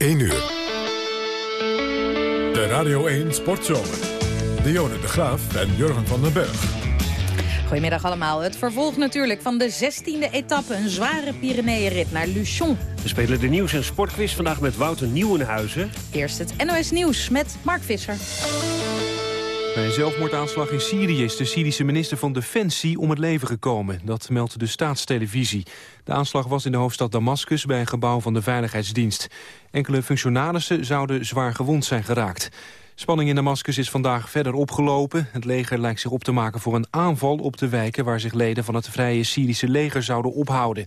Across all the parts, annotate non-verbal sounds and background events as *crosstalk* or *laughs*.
1 uur. De Radio 1 Sportzomer. Dionne de Graaf en Jurgen van den Berg. Goedemiddag allemaal. Het vervolg natuurlijk van de 16e etappe. Een zware Pyreneeënrit naar Luchon. We spelen de nieuws- en sportquiz vandaag met Wouter Nieuwenhuizen. Eerst het NOS Nieuws met Mark Visser. Bij een zelfmoordaanslag in Syrië is de Syrische minister van Defensie om het leven gekomen. Dat meldt de staatstelevisie. De aanslag was in de hoofdstad Damascus bij een gebouw van de Veiligheidsdienst. Enkele functionarissen zouden zwaar gewond zijn geraakt. Spanning in Damascus is vandaag verder opgelopen. Het leger lijkt zich op te maken voor een aanval op de wijken... waar zich leden van het Vrije Syrische leger zouden ophouden.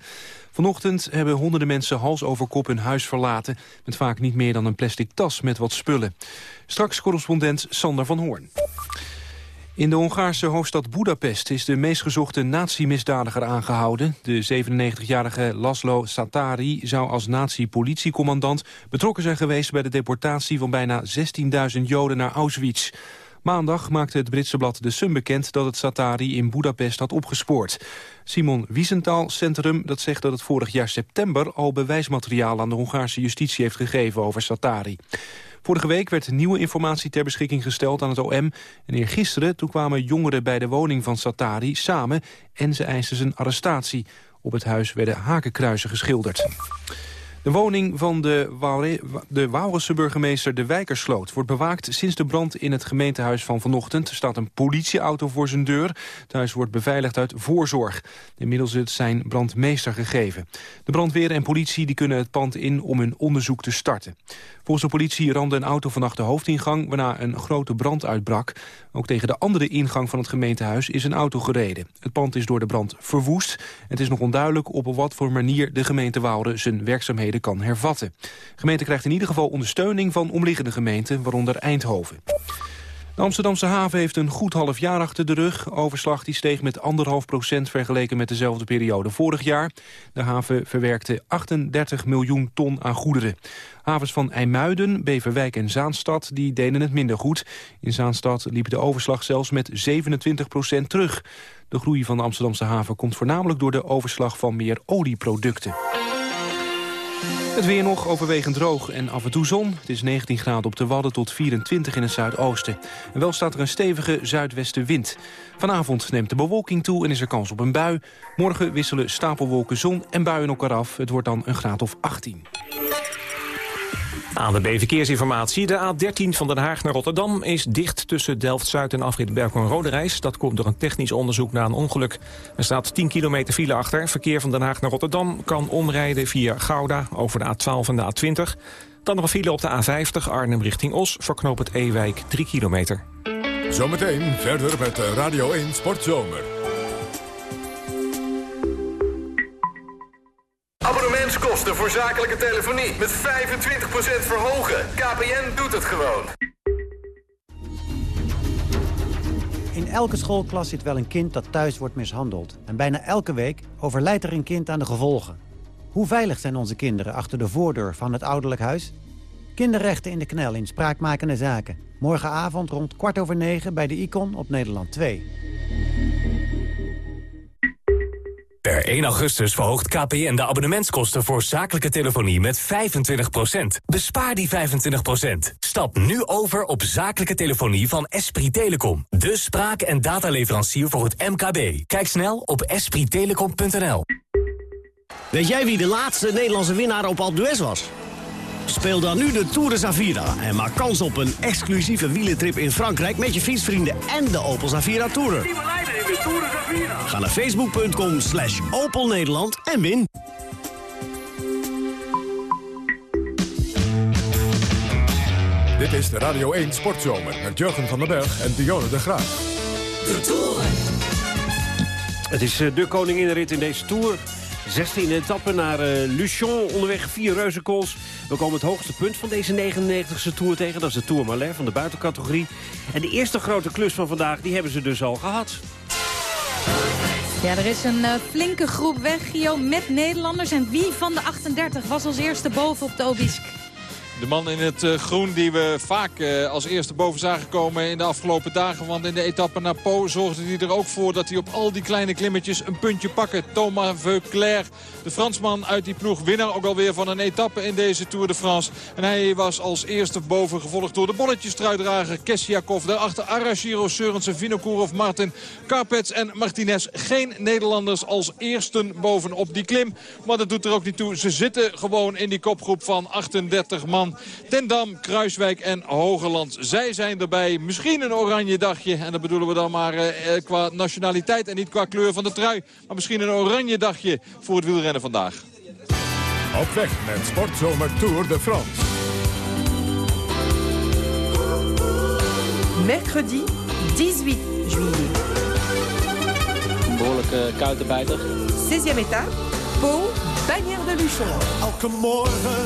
Vanochtend hebben honderden mensen hals over kop hun huis verlaten... met vaak niet meer dan een plastic tas met wat spullen. Straks correspondent Sander van Hoorn. In de Hongaarse hoofdstad Budapest is de meest gezochte nazi-misdadiger aangehouden. De 97-jarige Laszlo Satari zou als nazi-politiecommandant betrokken zijn geweest bij de deportatie van bijna 16.000 Joden naar Auschwitz. Maandag maakte het Britse blad The Sun bekend dat het Satari in Budapest had opgespoord. Simon Wiesenthal Centrum dat zegt dat het vorig jaar september al bewijsmateriaal aan de Hongaarse justitie heeft gegeven over Satari. Vorige week werd nieuwe informatie ter beschikking gesteld aan het OM. En eergisteren toen kwamen jongeren bij de woning van Satari samen... en ze eisten zijn arrestatie. Op het huis werden hakenkruizen geschilderd. De woning van de, de burgemeester De Wijkersloot wordt bewaakt sinds de brand in het gemeentehuis van vanochtend. Er staat een politieauto voor zijn deur. Het huis wordt beveiligd uit voorzorg. Inmiddels is zijn brandmeester gegeven. De brandweer en politie die kunnen het pand in om hun onderzoek te starten. Volgens de politie ramde een auto vannacht de hoofdingang... waarna een grote brand uitbrak. Ook tegen de andere ingang van het gemeentehuis is een auto gereden. Het pand is door de brand verwoest. Het is nog onduidelijk op wat voor manier de gemeente Waalre... zijn werkzaamheden kan hervatten. De gemeente krijgt in ieder geval ondersteuning van omliggende gemeenten... waaronder Eindhoven. De Amsterdamse haven heeft een goed half jaar achter de rug. Overslag die steeg met anderhalf procent vergeleken met dezelfde periode vorig jaar. De haven verwerkte 38 miljoen ton aan goederen. Havens van IJmuiden, Beverwijk en Zaanstad die deden het minder goed. In Zaanstad liep de overslag zelfs met 27 procent terug. De groei van de Amsterdamse haven komt voornamelijk door de overslag van meer olieproducten. Het weer nog overwegend droog en af en toe zon. Het is 19 graden op de Wadden tot 24 in het zuidoosten. En wel staat er een stevige zuidwestenwind. Vanavond neemt de bewolking toe en is er kans op een bui. Morgen wisselen stapelwolken zon en buien elkaar af. Het wordt dan een graad of 18. Aan de B-verkeersinformatie. De A13 van Den Haag naar Rotterdam is dicht tussen Delft-Zuid en afrit Berkel-Rode Reis. Dat komt door een technisch onderzoek na een ongeluk. Er staat 10 kilometer file achter. Verkeer van Den Haag naar Rotterdam kan omrijden via Gouda over de A12 en de A20. Dan nog een file op de A50 Arnhem richting Os voor knoop het Ewijk 3 kilometer. Zometeen verder met Radio 1 Sportzomer. Abonnementskosten voor zakelijke telefonie met 25% verhogen. KPN doet het gewoon. In elke schoolklas zit wel een kind dat thuis wordt mishandeld. En bijna elke week overlijdt er een kind aan de gevolgen. Hoe veilig zijn onze kinderen achter de voordeur van het ouderlijk huis? Kinderrechten in de knel in spraakmakende zaken. Morgenavond rond kwart over negen bij de Icon op Nederland 2. Per 1 augustus verhoogt KPN de abonnementskosten voor zakelijke telefonie met 25%. Bespaar die 25%. Stap nu over op zakelijke telefonie van Esprit Telecom. De spraak- en dataleverancier voor het MKB. Kijk snel op esprittelecom.nl. Weet jij wie de laatste Nederlandse winnaar op Alpe was? Speel dan nu de Tour de Zavira en maak kans op een exclusieve wielentrip in Frankrijk... met je fietsvrienden en de Opel Zavira Tourer. Ga naar facebook.com slash Opel Nederland en win. Dit is de Radio 1 Sportzomer met Jurgen van den Berg en Dionne de Graaf. De Tour. Het is eh, de koninginrit in deze Tour. 16e etappe naar uh, Luchon. Onderweg vier reuzenkools. We komen het hoogste punt van deze 99e Tour tegen. Dat is de Tour Malais van de buitencategorie. En de eerste grote klus van vandaag, die hebben ze dus al gehad. Ja, er is een uh, flinke groep weg, Gio, met Nederlanders. En wie van de 38 was als eerste boven op de Obisk? De man in het eh, groen die we vaak eh, als eerste boven zagen komen in de afgelopen dagen. Want in de etappe naar Po zorgde hij er ook voor dat hij op al die kleine klimmetjes een puntje pakken. Thomas Veuclair, de Fransman uit die ploeg. Winnaar ook alweer van een etappe in deze Tour de France. En hij was als eerste boven gevolgd door de bolletjestruidrager Kessiakov. Daarachter Arashiro, Seurensen, Vinokourov, Martin, Carpets en Martinez. Geen Nederlanders als eersten bovenop die klim. Maar dat doet er ook niet toe. Ze zitten gewoon in die kopgroep van 38 man. Ten Tendam, Kruiswijk en Hogeland. Zij zijn erbij. Misschien een oranje dagje. En dat bedoelen we dan maar eh, eh, qua nationaliteit en niet qua kleur van de trui. Maar misschien een oranje dagje voor het wielrennen vandaag. Op weg met Sportzomer Tour de France. Mercredi 18 juillet. Een behoorlijke kuitenbijter. 16e etappe, Pau, Bannière de Luchon. Elke morgen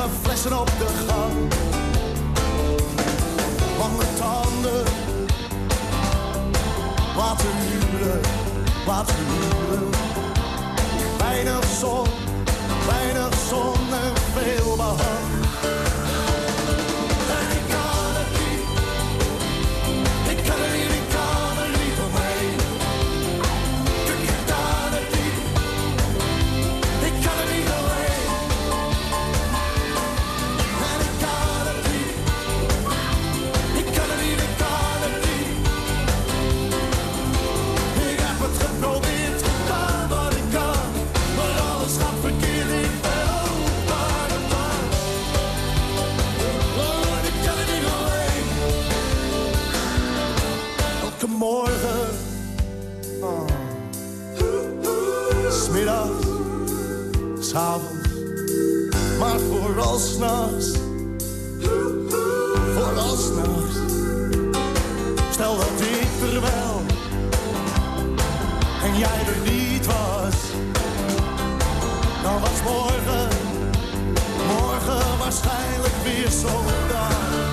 Geflessen op de gang. Lange tanden, laten huren, wat huren. Weinig zon, weinig zon en veel behang. s'avonds, maar vooral s'nachts. Vooral. Stel dat ik er wel en jij er niet was. Dan was morgen, morgen waarschijnlijk weer zo dag.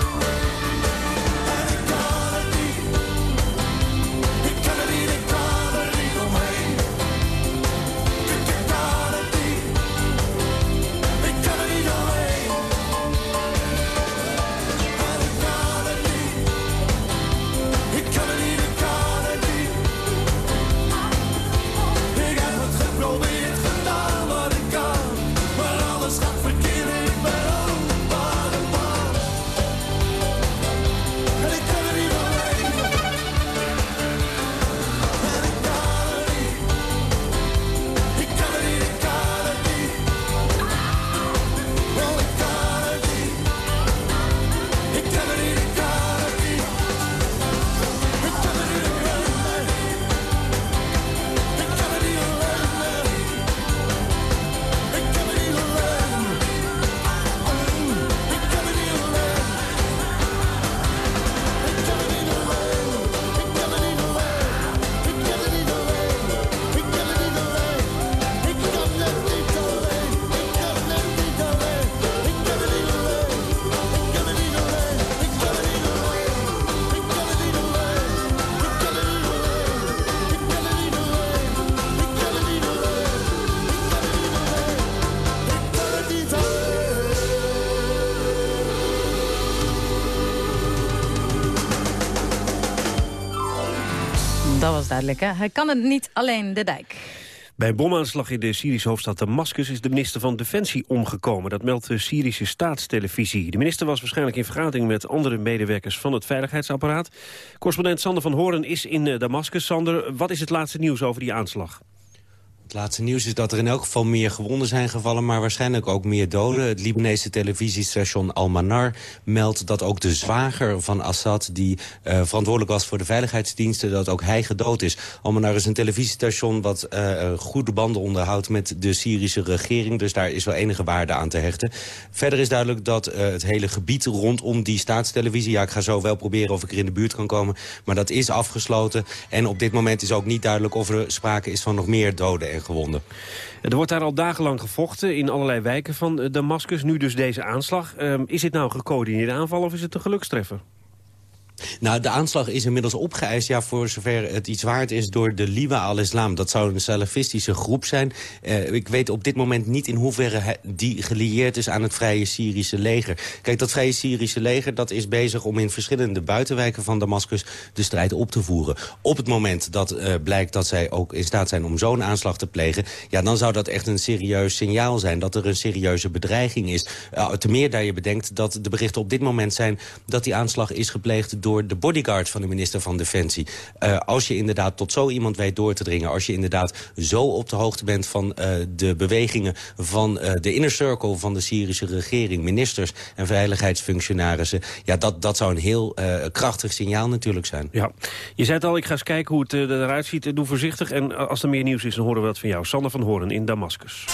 Dat was duidelijk, hè? Hij kan het niet alleen, de dijk. Bij bomaanslag in de Syrische hoofdstad Damascus is de minister van Defensie omgekomen. Dat meldt de Syrische staatstelevisie. De minister was waarschijnlijk in vergadering met andere medewerkers van het veiligheidsapparaat. Correspondent Sander van Horen is in eh, Damascus. Sander, wat is het laatste nieuws over die aanslag? Het laatste nieuws is dat er in elk geval meer gewonden zijn gevallen... maar waarschijnlijk ook meer doden. Het Libanese televisiestation Al-Manar meldt dat ook de zwager van Assad... die uh, verantwoordelijk was voor de veiligheidsdiensten, dat ook hij gedood is. Al-Manar is een televisiestation wat uh, goede banden onderhoudt... met de Syrische regering, dus daar is wel enige waarde aan te hechten. Verder is duidelijk dat het hele gebied rondom die staatstelevisie... ja, ik ga zo wel proberen of ik er in de buurt kan komen... maar dat is afgesloten. En op dit moment is ook niet duidelijk of er sprake is van nog meer doden en gewonden. Er wordt daar al dagenlang gevochten in allerlei wijken van Damascus. Nu dus deze aanslag. Um, is dit nou een gecoördineerde aanval of is het een gelukstreffer? Nou, de aanslag is inmiddels opgeëist, ja, voor zover het iets waard is, door de Liwa al-Islam. Dat zou een salafistische groep zijn. Uh, ik weet op dit moment niet in hoeverre die gelieerd is aan het Vrije Syrische leger. Kijk, dat Vrije Syrische leger dat is bezig om in verschillende buitenwijken van Damascus de strijd op te voeren. Op het moment dat uh, blijkt dat zij ook in staat zijn om zo'n aanslag te plegen, ja, dan zou dat echt een serieus signaal zijn dat er een serieuze bedreiging is. Uh, te meer daar je bedenkt dat de berichten op dit moment zijn dat die aanslag is gepleegd door door de bodyguard van de minister van Defensie. Uh, als je inderdaad tot zo iemand weet door te dringen... als je inderdaad zo op de hoogte bent van uh, de bewegingen... van uh, de inner circle van de Syrische regering... ministers en veiligheidsfunctionarissen... ja, dat, dat zou een heel krachtig signaal natuurlijk zijn. Ja, je zei het al, ik ga eens kijken hoe het eruit ziet. Doe voorzichtig en als er meer nieuws is, dan horen we dat van jou. Sander van Hoorn in Damascus.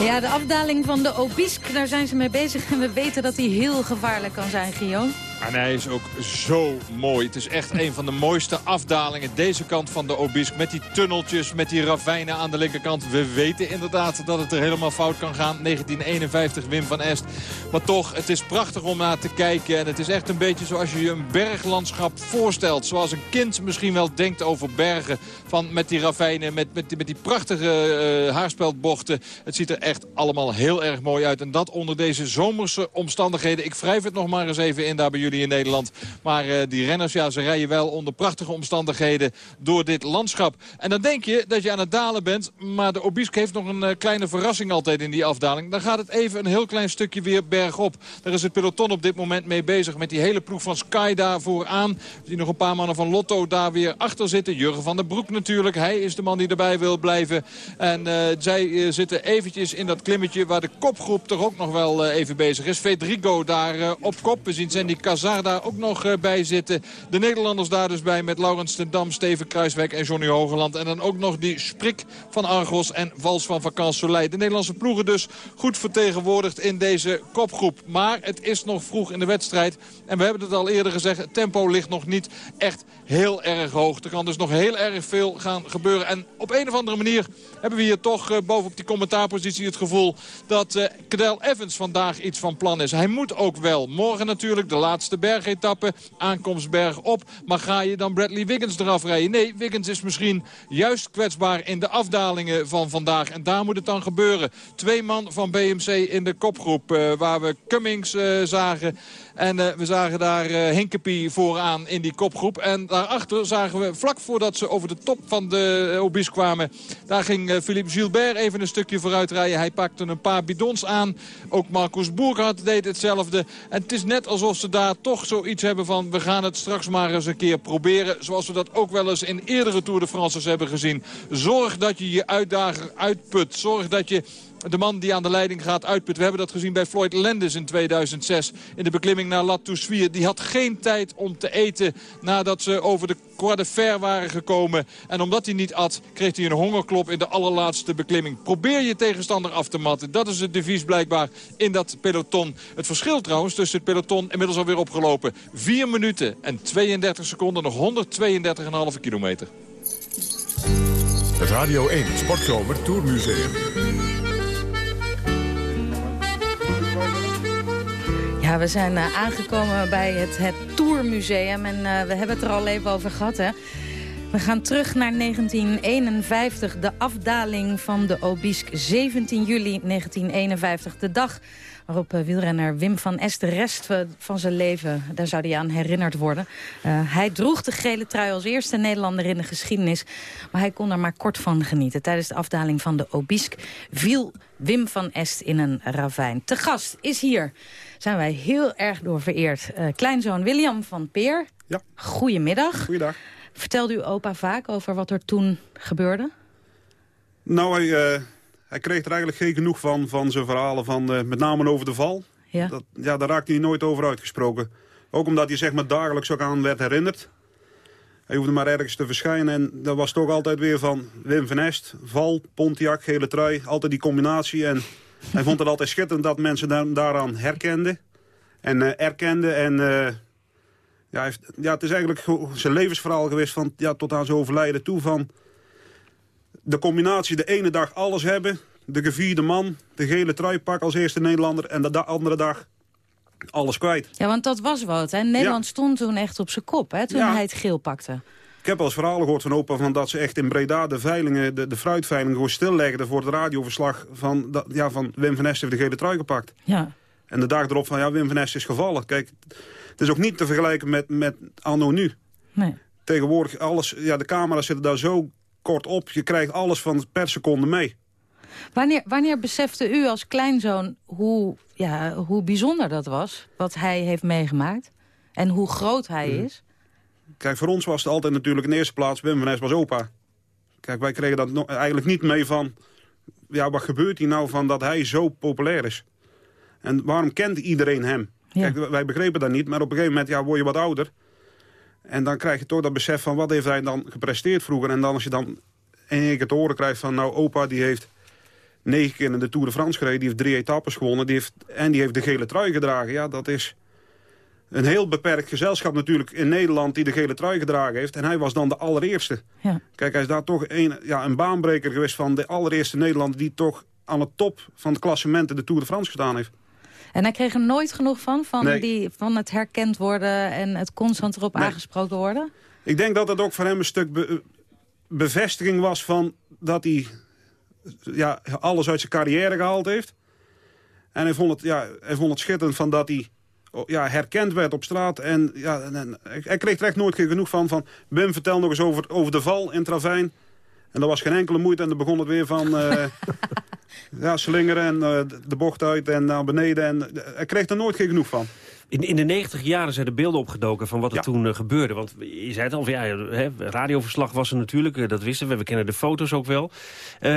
Ja, de afdaling van de Obisk, daar zijn ze mee bezig. En we weten dat die heel gevaarlijk kan zijn, Guillaume. En hij is ook zo mooi. Het is echt een van de mooiste afdalingen. Deze kant van de Obisk. Met die tunneltjes, met die ravijnen aan de linkerkant. We weten inderdaad dat het er helemaal fout kan gaan. 1951 Wim van Est. Maar toch, het is prachtig om naar te kijken. En het is echt een beetje zoals je je een berglandschap voorstelt. Zoals een kind misschien wel denkt over bergen. Van, met die ravijnen, met, met, met die prachtige uh, haarspeldbochten. Het ziet er echt allemaal heel erg mooi uit. En dat onder deze zomerse omstandigheden. Ik wrijf het nog maar eens even in daar bij in Nederland. Maar uh, die renners, ja, ze rijden wel onder prachtige omstandigheden door dit landschap. En dan denk je dat je aan het dalen bent. Maar de Obisk heeft nog een uh, kleine verrassing altijd in die afdaling. Dan gaat het even een heel klein stukje weer bergop. Daar is het peloton op dit moment mee bezig met die hele ploeg van Sky daar vooraan. We zien nog een paar mannen van Lotto daar weer achter zitten. Jurgen van der Broek natuurlijk. Hij is de man die erbij wil blijven. En uh, zij zitten eventjes in dat klimmetje waar de kopgroep toch ook nog wel even bezig is. Federico daar op kop. We zien Sandy Kaz Hazard daar ook nog uh, bij zitten. De Nederlanders daar dus bij met Laurens ten Dam, Steven Kruiswijk en Johnny Hogeland. En dan ook nog die Sprik van Argos en Vals van Vakant. De Nederlandse ploegen dus goed vertegenwoordigd in deze kopgroep. Maar het is nog vroeg in de wedstrijd. En we hebben het al eerder gezegd, het tempo ligt nog niet echt heel erg hoog. Er kan dus nog heel erg veel gaan gebeuren. En op een of andere manier hebben we hier toch uh, bovenop die commentaarpositie het gevoel... dat uh, Cadel Evans vandaag iets van plan is. Hij moet ook wel. Morgen natuurlijk de laatste laatste bergetappe. Aankomstberg op. Maar ga je dan Bradley Wiggins eraf rijden? Nee, Wiggins is misschien juist kwetsbaar in de afdalingen van vandaag. En daar moet het dan gebeuren. Twee man van BMC in de kopgroep. Uh, waar we Cummings uh, zagen. En uh, we zagen daar uh, Hinkepie vooraan in die kopgroep. En daarachter zagen we, vlak voordat ze over de top van de uh, Obis kwamen... daar ging Philippe Gilbert even een stukje vooruit rijden. Hij pakte een paar bidons aan. Ook Marcus Boerkhardt deed hetzelfde. En het is net alsof ze daar toch zoiets hebben van... we gaan het straks maar eens een keer proberen. Zoals we dat ook wel eens in eerdere Tour de France's hebben gezien. Zorg dat je je uitdager uitput. Zorg dat je de man die aan de leiding gaat uitput. We hebben dat gezien bij Floyd Landis in 2006 in de beklimming naar La Toussuire. Die had geen tijd om te eten nadat ze over de Croix de Fer waren gekomen. En omdat hij niet at, kreeg hij een hongerklop in de allerlaatste beklimming. Probeer je tegenstander af te matten. Dat is het devies blijkbaar in dat peloton. Het verschil trouwens tussen het peloton inmiddels alweer opgelopen. 4 minuten en 32 seconden, nog 132,5 kilometer. Het Radio 1 Sportzomer Tourmuseum. Ja, we zijn uh, aangekomen bij het, het Tourmuseum en uh, we hebben het er al even over gehad. Hè? We gaan terug naar 1951, de afdaling van de Obisk. 17 juli 1951, de dag waarop uh, wielrenner Wim van Est de rest van zijn leven, daar zou hij aan herinnerd worden. hij droeg de gele trui als eerste Nederlander in de geschiedenis, maar hij kon er maar kort van genieten. Tijdens de afdaling van de Obisk viel Wim van Est in een ravijn. Te gast is hier zijn wij heel erg door vereerd. Uh, kleinzoon William van Peer. Ja. Goedemiddag. Goeiedag. Vertelde uw opa vaak over wat er toen gebeurde? Nou, hij, eh, hij kreeg er eigenlijk geen genoeg van, van zijn verhalen, van, eh, met name over de val. Ja. Dat, ja, daar raakte hij nooit over uitgesproken. Ook omdat hij zeg maar, dagelijks ook aan werd herinnerd. Hij hoefde maar ergens te verschijnen en dat was toch altijd weer van Wim van Est, val, Pontiac, gele trui. Altijd die combinatie en hij vond het altijd schitterend dat mensen daar, daaraan herkenden. En eh, erkenden en... eh, ja, heeft, ja, het is eigenlijk zijn levensverhaal geweest van, ja, tot aan zijn overlijden toe van de combinatie de ene dag alles hebben. De gevierde man, de gele trui pak als eerste Nederlander. En de da- andere dag alles kwijt. Ja, want dat was wat. Hè? Nederland stond toen echt op zijn kop, hè, toen Ja. hij het geel pakte. Ik heb wel eens verhalen gehoord van opa van dat ze echt in Breda de veilingen, de, de fruitveilingen gewoon stillegden voor het radioverslag van, dat, ja, van Wim van Est heeft de gele trui gepakt. Ja. En de dag erop van ja, Wim van Est is gevallen. Kijk, het is ook niet te vergelijken met, met anno nu. Nee. Tegenwoordig, alles, ja, de camera's zitten daar zo kort op. Je krijgt alles van per seconde mee. Wanneer, wanneer besefte u als kleinzoon hoe, ja, hoe bijzonder dat was? Wat hij heeft meegemaakt? En hoe groot hij Mhm. is? Kijk, voor ons was het altijd natuurlijk in eerste plaats... Wim van Est was opa. Kijk, wij kregen dat eigenlijk niet mee van... Ja, wat gebeurt hier nou van dat hij zo populair is? En waarom kent iedereen hem? Ja. Kijk, wij begrepen dat niet, maar op een gegeven moment ja, word je wat ouder. En dan krijg je toch dat besef van wat heeft hij dan gepresteerd vroeger. En dan als je dan in één keer te horen krijgt van... nou, opa die heeft negen keer in de Tour de France gereden... die heeft drie etappes gewonnen die heeft, en die heeft de gele trui gedragen. Ja, dat is een heel beperkt gezelschap natuurlijk in Nederland... die de gele trui gedragen heeft. En hij was dan de allereerste. Ja. Kijk, hij is daar toch een, ja, een baanbreker geweest van de allereerste Nederlander... die toch aan het top van het klassement in de Tour de France gedaan heeft. En hij kreeg er nooit genoeg van? Van, Nee. die, van het herkend worden en het constant erop Nee. aangesproken worden? Ik denk dat het ook voor hem een stuk be- bevestiging was van dat hij ja, alles uit zijn carrière gehaald heeft. En hij vond het, ja, hij vond het schitterend van dat hij ja, herkend werd op straat. En, ja, en, en hij kreeg er echt nooit genoeg van. van Wim, vertel nog eens over, over de val in Travijn. En dat was geen enkele moeite. En dan begon het weer van eh, *laughs* ja, slingeren en eh, de bocht uit en naar beneden. En eh, hij kreeg er nooit geen genoeg van. In, in de 90 jaren zijn er beelden opgedoken van wat er Ja. toen eh, gebeurde. Want je zei het al, ja, radioverslag was er natuurlijk, eh, dat wisten we. We kennen de foto's ook wel. Eh,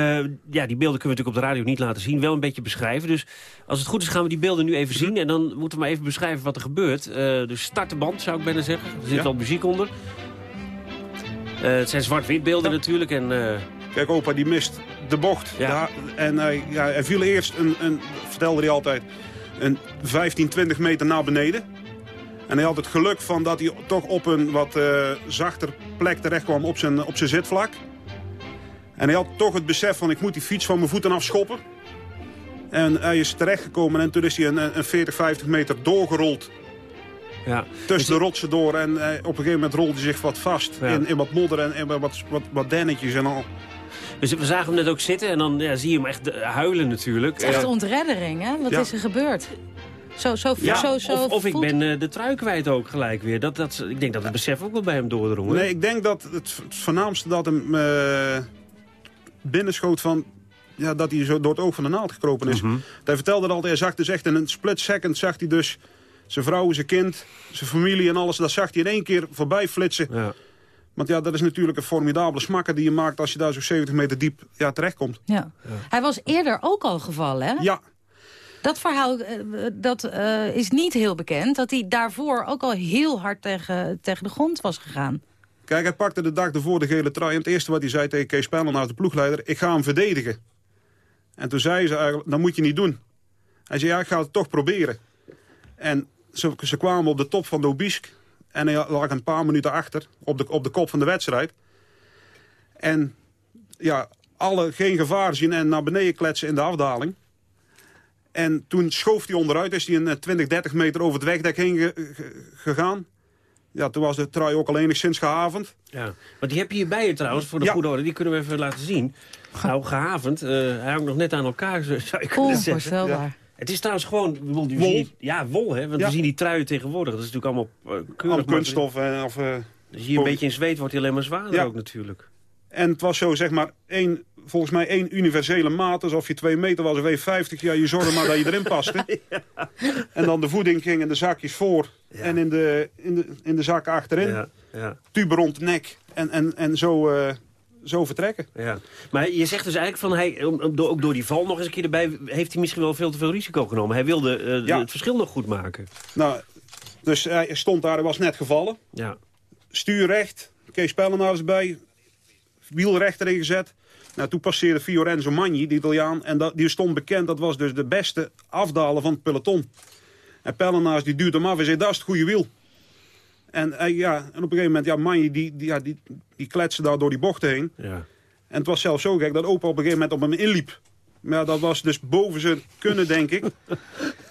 ja, die beelden kunnen we natuurlijk op de radio niet laten zien. Wel een beetje beschrijven. Dus als het goed is gaan we die beelden nu even zien. En dan moeten we maar even beschrijven wat er gebeurt. Dus start de band, zou ik bijna zeggen. Er zit Ja. wel muziek onder. Het zijn zwart-wit beelden natuurlijk. En, Kijk, opa die mist de bocht. Ja. Ja, en hij, ja, hij viel eerst, een, een, vertelde hij altijd, een 15, 20 meter naar beneden. En hij had het geluk van dat hij toch op een wat eh, zachter plek terecht kwam op zijn, op zijn zitvlak. En hij had toch het besef van ik moet die fiets van mijn voeten afschoppen. En hij is terechtgekomen en toen is hij een, een 40, 50 meter doorgerold ja. tussen de rotsen door. En eh, op een gegeven moment rolde hij zich wat vast Ja. in, in wat modder en, en wat, wat, wat dennetjes en al. Dus we zagen hem net ook zitten en dan ja, zie je hem echt eh, huilen natuurlijk. Het is echt ontreddering, hè? Wat Ja. is er gebeurd? Zo, zo, ja, zo, zo of, of ik ben eh, de trui kwijt ook gelijk weer. Dat, dat, ik denk dat het besef ook wel bij hem doordrong. hè? Nee, ik denk dat het, het voornaamste dat hem eh binnenschoot van... Ja, dat hij zo door het oog van de naald gekropen is. Mhm. Hij vertelde dat hij zag dus echt in een split second... zag hij dus zijn vrouw, zijn kind, zijn familie en alles... dat zag hij in één keer voorbij flitsen. Ja. Want ja, dat is natuurlijk een formidabele smakker die je maakt... als je daar zo 70 meter diep ja, terechtkomt. Ja. Hij was eerder ook al gevallen, hè? Ja, Dat verhaal eh, dat, eh, is niet heel bekend. Dat hij daarvoor ook al heel hard tegen, tegen de grond was gegaan. Kijk, hij pakte de dag ervoor de gele trui. En het eerste wat hij zei tegen Kees Pijlen, de ploegleider... ik ga hem verdedigen. En toen zei ze eigenlijk, dat moet je niet doen. Hij zei, ja, ik ga het toch proberen. En ze, ze kwamen op de top van de Obisk. En hij lag een paar minuten achter op de, op de kop van de wedstrijd. En ja, alle geen gevaar zien en naar beneden kletsen in de afdaling. En toen schoof hij onderuit, is hij een eh, 20, 30 meter over het wegdek heen ge- ge- gegaan. Ja, toen was de trui ook al enigszins gehavend. Ja, want die heb je hier bij je trouwens, voor de Ja. goede orde. Die kunnen we even laten zien. Nou, gehavend. eh, hij hangt nog net aan elkaar, zo *laughs* zou je kunnen zeggen. Onvoorstelbaar. Het is trouwens gewoon... bedoel, Wol. die- ja, wol, hè. Want Ja. we zien die truien tegenwoordig. Dat is natuurlijk allemaal uh, keurig. Allemaal kunststof. En, of, eh, Dus hier een beetje in zweet wordt hij alleen maar zwaarder Ja. ook natuurlijk. En het was zo, zeg maar, één, volgens mij één universele maat. Alsof je twee meter was of 1,50. Ja, je zorgde maar dat je erin paste. *laughs* En dan de voeding ging in de zakjes voor. En in de, in, de, in de zakken achterin. Ja. Ja. tube rond de nek en, en, en zo, eh, zo vertrekken. Ja. Maar je zegt dus eigenlijk van hij, ook door die val nog eens een keer erbij... heeft hij misschien wel veel te veel risico genomen. Hij wilde eh, Ja. het verschil nog goed maken. Nou, dus hij stond daar, hij was net gevallen. Ja. Stuur recht, Kees Pellenaars bij, wiel recht erin gezet. Nou, toen passeerde Fiorenzo Magni, de Italiaan, en dat, die stond bekend. Dat was dus de beste afdaler van het peloton. En Pellenaars die duwt hem af en zei, dat is het goede wiel. En, hij, ja, en op een gegeven moment, ja, Magni die, die, ja, die, die kletste daar door die bochten heen. Ja. En het was zelfs zo gek dat opa op een gegeven moment op hem inliep. Maar dat was dus boven zijn kunnen, denk ik. *laughs*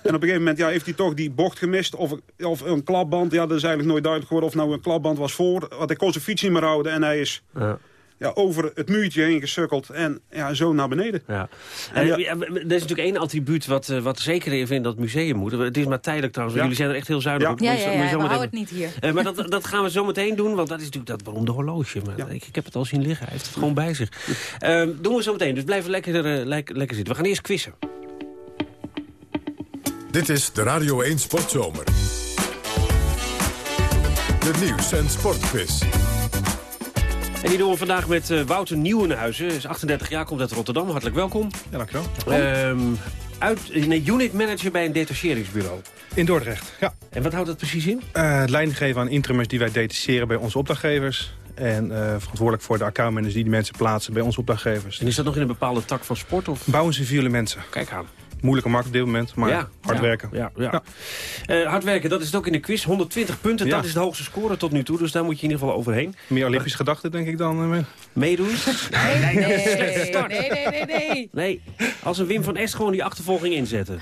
En op een gegeven moment ja, heeft hij toch die bocht gemist. Of, of een klapband. Ja, dat is eigenlijk nooit duidelijk geworden of nou een klapband was voor. Want hij kon zijn fiets niet meer houden. En hij is Ja. Ja, over het muurtje heen gesukkeld. En ja, zo naar beneden. Ja. En ja- ja, er is natuurlijk één attribuut wat, eh, wat zeker even in dat museum moet. Het is maar tijdelijk trouwens, Ja. jullie zijn er echt heel zuinig Ja. op. Ja, ja, ja, we houden het niet hier. Eh, maar dat, dat gaan we zo meteen doen, want dat is natuurlijk dat beroemde horloge. Maar ik, ik heb het al zien liggen, hij heeft het gewoon bij zich. Ehm, doen we zo meteen, dus blijf lekker, eh, lekker, lekker zitten. We gaan eerst quizzen. Dit is de Radio 1 Sportzomer. De nieuws- en sportquiz. En die doen we vandaag met eh, Wouter Nieuwenhuizen. Hij is 38 jaar, komt uit Rotterdam. Hartelijk welkom. Ja, dankjewel. Ehm uit, een unit manager bij een detacheringsbureau. In Dordrecht, ja. En wat houdt dat precies in? Eh, het leiding geven aan interimers die wij detacheren bij onze opdrachtgevers. En eh, verantwoordelijk voor de accountmanagers die die mensen plaatsen bij onze opdrachtgevers. En is dat nog in een bepaalde tak van sport? Of? Bouwen civiele mensen. Kijk aan. Moeilijke markt op dit moment, maar Ja, hard ja, werken. Ja, ja. Eh, hard werken, dat is het ook in de quiz. 120 punten, Ja. dat is de hoogste score tot nu toe. Dus daar moet je in ieder geval overheen. Meer Olympische gedachten, denk ik dan. eh, Meedoen? Nee, Nee, dat is een slechte start. nee, nee, nee, nee. Nee, als een Wim van Est gewoon die achtervolging inzetten.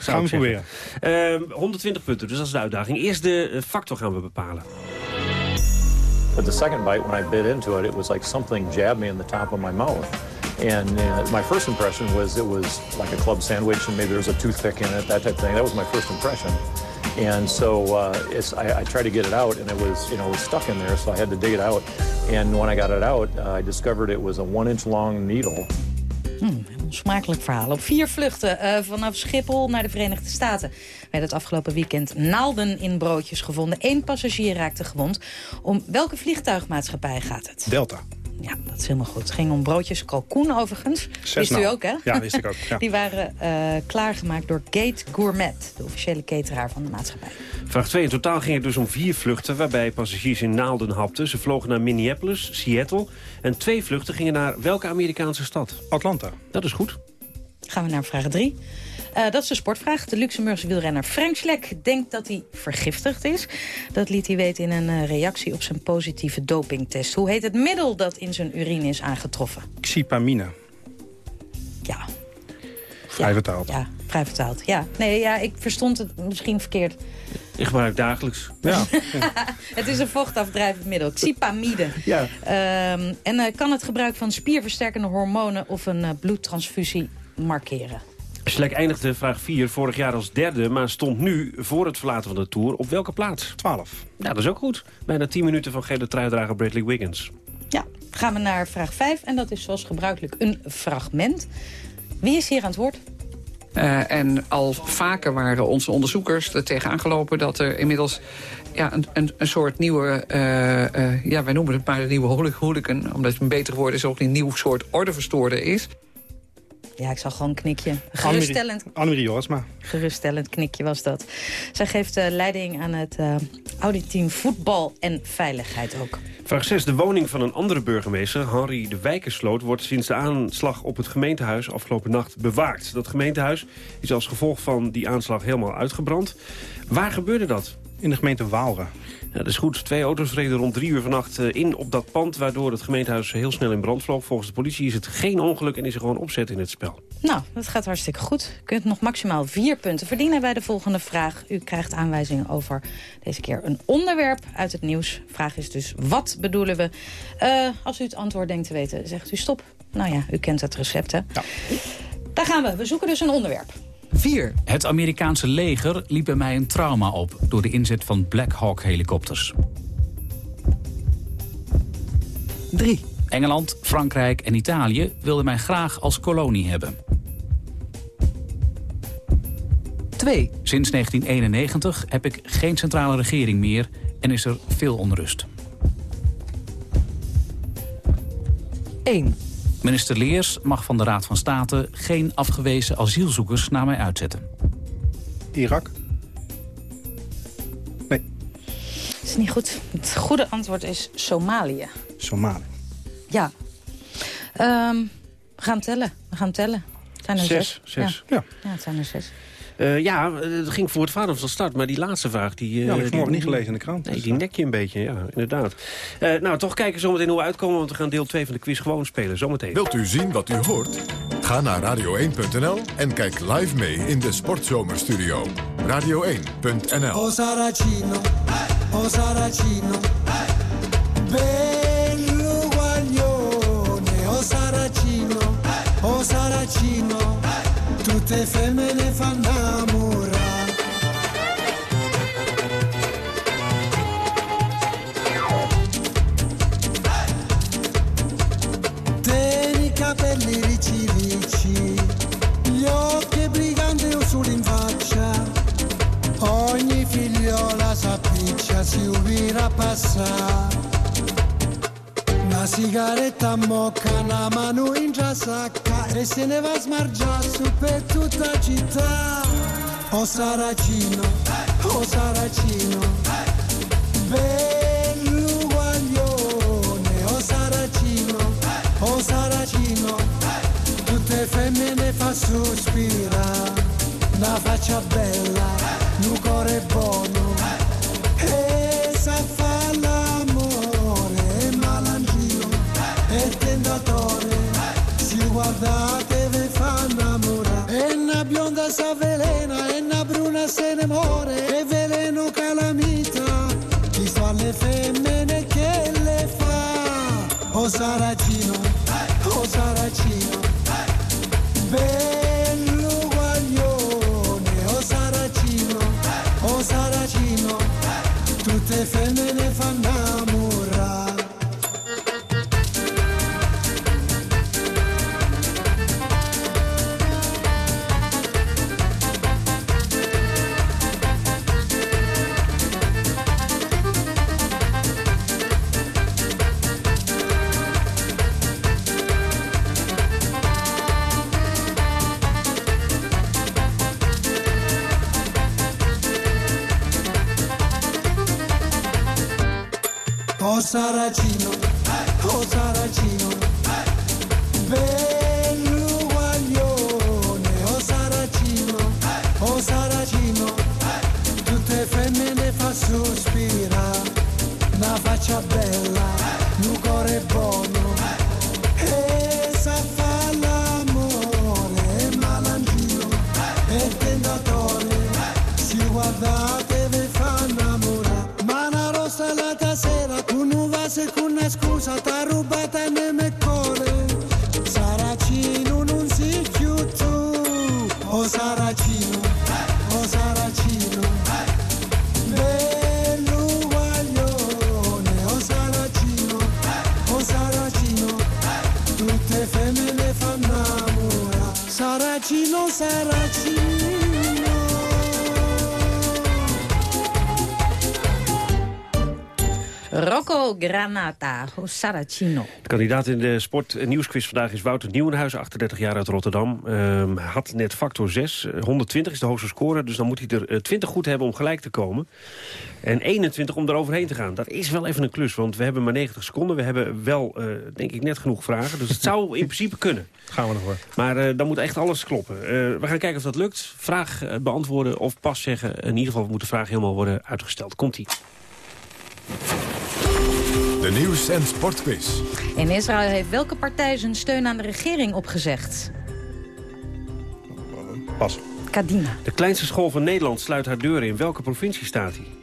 zou Gaan ik we. Ehm, 120 punten, dus dat is de uitdaging. Eerst de eh, factor gaan we bepalen. But the second bite, when I bit into it, it was like something jabbed me in the top of my mouth. And uh, my first impression was it was like a club sandwich and maybe there was a toothpick in it, that type of thing. That was my first impression. And so uh, it's, I, I tried to get it out and it was, you know, it was stuck in there, so I had to dig it out. And when I got it out, uh, I discovered it was a one inch long needle. Hmm, een smakelijk verhaal. Op vier vluchten eh, vanaf Schiphol naar de Verenigde Staten... werd het afgelopen weekend naalden in broodjes gevonden. Eén passagier raakte gewond. Om welke vliegtuigmaatschappij gaat het? Delta. Ja, dat is helemaal goed. Het ging om broodjes kalkoen overigens. wist u ook, hè? Ja, wist ik ook, ja. *laughs* Die waren eh, klaargemaakt door Gate Gourmet, de officiële cateraar van de maatschappij. Vraag 2. In totaal ging het dus om vier vluchten... waarbij passagiers in naalden hapten. Ze vlogen naar Minneapolis, Seattle. En twee vluchten gingen naar welke Amerikaanse stad? Atlanta. Dat is goed. Gaan we naar vraag 3. Eh, dat is de sportvraag. De Luxemburgse wielrenner Frank Schleck denkt dat hij vergiftigd is. Dat liet hij weten in een eh, reactie op zijn positieve dopingtest. Hoe heet het middel dat in zijn urine is aangetroffen? Xipamine. Ja. Vrij vertaald. Ja, vrij vertaald. Ja. Nee, ja, ik verstond het misschien verkeerd. Ik gebruik dagelijks. Ja. *laughs* Het is een vochtafdrijvend middel, xipamide. *laughs* Ja. Ehm, en eh, kan het gebruik van spierversterkende hormonen of een bloedtransfusie markeren? Slek eindigde vraag 4 vorig jaar als derde... maar stond nu voor het verlaten van de Tour op welke plaats? 12. Ja, dat is ook goed. Bijna 10 minuten van gele truidrager Bradley Wiggins. Ja, gaan we naar vraag 5. En dat is zoals gebruikelijk een fragment. Wie is hier aan het woord? Eh, en al vaker waren onze onderzoekers er tegen aangelopen dat er inmiddels ja, een, een, een soort nieuwe, eh, eh, ja, wij noemen het maar een nieuwe hooli- hooligan, omdat het een beter woord is, ook een nieuw soort ordeverstoorder is. Ja, ik zag gewoon een knikje. Geruststellend, Annemarie Jorisma. geruststellend knikje was dat. Zij geeft eh, leiding aan het eh auditeam voetbal en veiligheid ook. Vraag 6. De woning van een andere burgemeester, Henri de Wijkersloot... wordt sinds de aanslag op het gemeentehuis afgelopen nacht bewaakt. Dat gemeentehuis is als gevolg van die aanslag helemaal uitgebrand. Waar gebeurde dat? In de gemeente Waalre. Ja, dat is goed. Twee auto's reden rond drie uur vannacht eh, in op dat pand... waardoor het gemeentehuis heel snel in brand vloog. Volgens de politie is het geen ongeluk en is er gewoon opzet in het spel. Nou, dat gaat hartstikke goed. U kunt nog maximaal vier punten verdienen bij de volgende vraag. U krijgt aanwijzingen over deze keer een onderwerp uit het nieuws. Vraag is dus, wat bedoelen we? Eh, als u het antwoord denkt te weten, zegt u stop. Nou ja, u kent het recept, hè? Ja. Daar gaan we. We zoeken dus een onderwerp. 4. Het Amerikaanse leger liep bij mij een trauma op... door de inzet van Black Hawk-helikopters. 3. Engeland, Frankrijk en Italië wilden mij graag als kolonie hebben. 2. Sinds 1991 heb ik geen centrale regering meer en is er veel onrust. 1. Minister Leers mag van de Raad van State geen afgewezen asielzoekers naar mij uitzetten. Irak. Dat is niet goed. Het goede antwoord is Somalië. Somalië. Ja. Ehm, we gaan tellen. We gaan tellen. Het zijn er Zes, zes. zes. Ja. ja, het zijn er zes. Eh, ja, het ging voor het vader van start. Maar die laatste vraag... Die, eh, Ja, heb ik niet gelezen in de krant. Nee, dus, die eh, nek je een beetje, ja, inderdaad. Eh, nou, toch kijken zometeen hoe we uitkomen... want we gaan deel 2 van de quiz gewoon spelen. Zometeen. Wilt u zien wat u hoort? Ga naar radio1.nl en kijk live mee in de Sportzomerstudio. Radio1.nl O Saracino, o Saracino, bello guaglione, o Saracino, o Saracino, tutte femmine fanno i capelli ricci ricci, gli occhi briganti o in faccia, ogni figliola s'appiccia, si ubira passare. Una sigaretta mocca, una mano in già sacca e se ne va a smargiare su per tutta la città. O Saracino, o Saracino, bello guaglione, o Saracino, o Saracino, tutte femmine fa sospirare, una faccia bella, un cuore buono, e sa e tentatore, si guardate ve fa innamorare, e una bionda sa velena, e una bruna se ne muore, e veleno calamita, chi sta alle femmine che le fa, o Saracino, o Saracino, Saracino. Rocco Granata, Saracino. De kandidaat in de sport- nieuwsquiz vandaag is Wouter Nieuwenhuizen, 38 jaar uit Rotterdam. Ehm, hij had net factor 6, eh, 120 is de hoogste score, dus dan moet hij er eh, 20 goed hebben om gelijk te komen. En 21 om eroverheen te gaan. Dat is wel even een klus, want we hebben maar 90 seconden. We hebben wel, eh, denk ik, net genoeg vragen, dus het zou in *laughs* principe kunnen. Gaan we nog hoor. Maar eh, dan moet echt alles kloppen. Eh, we gaan kijken of dat lukt. Vraag eh, beantwoorden of pas zeggen. In ieder geval moet de vraag helemaal worden uitgesteld. Komt-ie. De nieuws- en sportquiz. In Israël heeft welke partij zijn steun aan de regering opgezegd? Pas. Kadima. De kleinste school van Nederland sluit haar deuren. In welke provincie staat hij?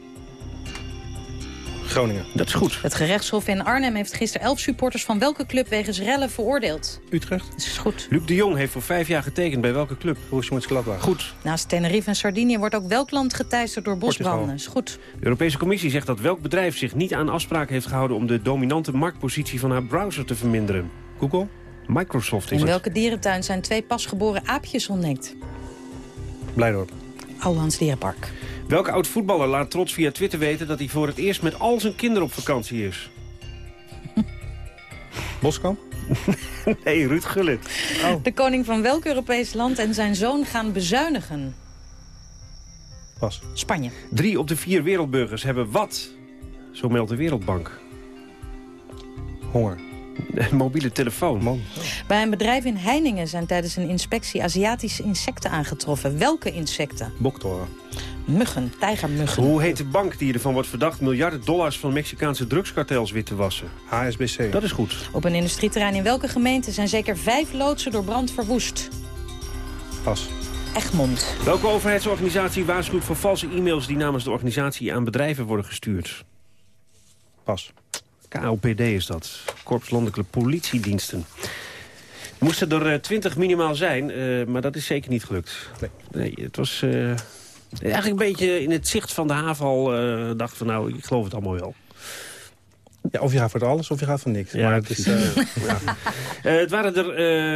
Groningen. Dat is goed. Het gerechtshof in Arnhem heeft gisteren elf supporters van welke club wegens rellen veroordeeld? Utrecht. Dat is goed. Luc de Jong heeft voor vijf jaar getekend bij welke club? Borussia. Goed. Naast Tenerife en Sardinië wordt ook welk land geteisterd door bosbranden? Dat is goed. De Europese Commissie zegt dat welk bedrijf zich niet aan afspraken heeft gehouden... om de dominante marktpositie van haar browser te verminderen. Google? Microsoft is In het. welke dierentuin zijn twee pasgeboren aapjes ontdekt? Blijdorp. Ouwehands Dierenpark. Welke oud-voetballer laat trots via Twitter weten... dat hij voor het eerst met al zijn kinderen op vakantie is? *laughs* Boskamp? *laughs* nee, Ruud Gullit. De koning van welk Europees land en zijn zoon gaan bezuinigen? Pas. Spanje. Drie op de vier wereldburgers hebben wat? Zo meldt de Wereldbank. Honger. Een *laughs* mobiele telefoon. Man. Bij een bedrijf in Heiningen zijn tijdens een inspectie Aziatische insecten aangetroffen. Welke insecten? Boktoren. Muggen, tijgermuggen. Hoe heet de bank die ervan wordt verdacht... miljarden dollars van Mexicaanse drugskartels wit te wassen? HSBC. Dat is goed. Op een industrieterrein in welke gemeente zijn zeker vijf loodsen door brand verwoest? Pas. Egmond. Welke overheidsorganisatie waarschuwt voor valse e-mails... die namens de organisatie aan bedrijven worden gestuurd? Pas. KLPD is dat. Korps Landelijke Politiediensten. Er moesten er twintig minimaal zijn, eh, maar dat is zeker niet gelukt. Nee. het was eh, eigenlijk een beetje in het zicht van de haven al... eh, dacht van nou, ik geloof het allemaal wel. Ja, of je gaat voor het alles of je gaat voor niks. Ja, maar het, is, eh, *laughs* Ja. Eh, het waren er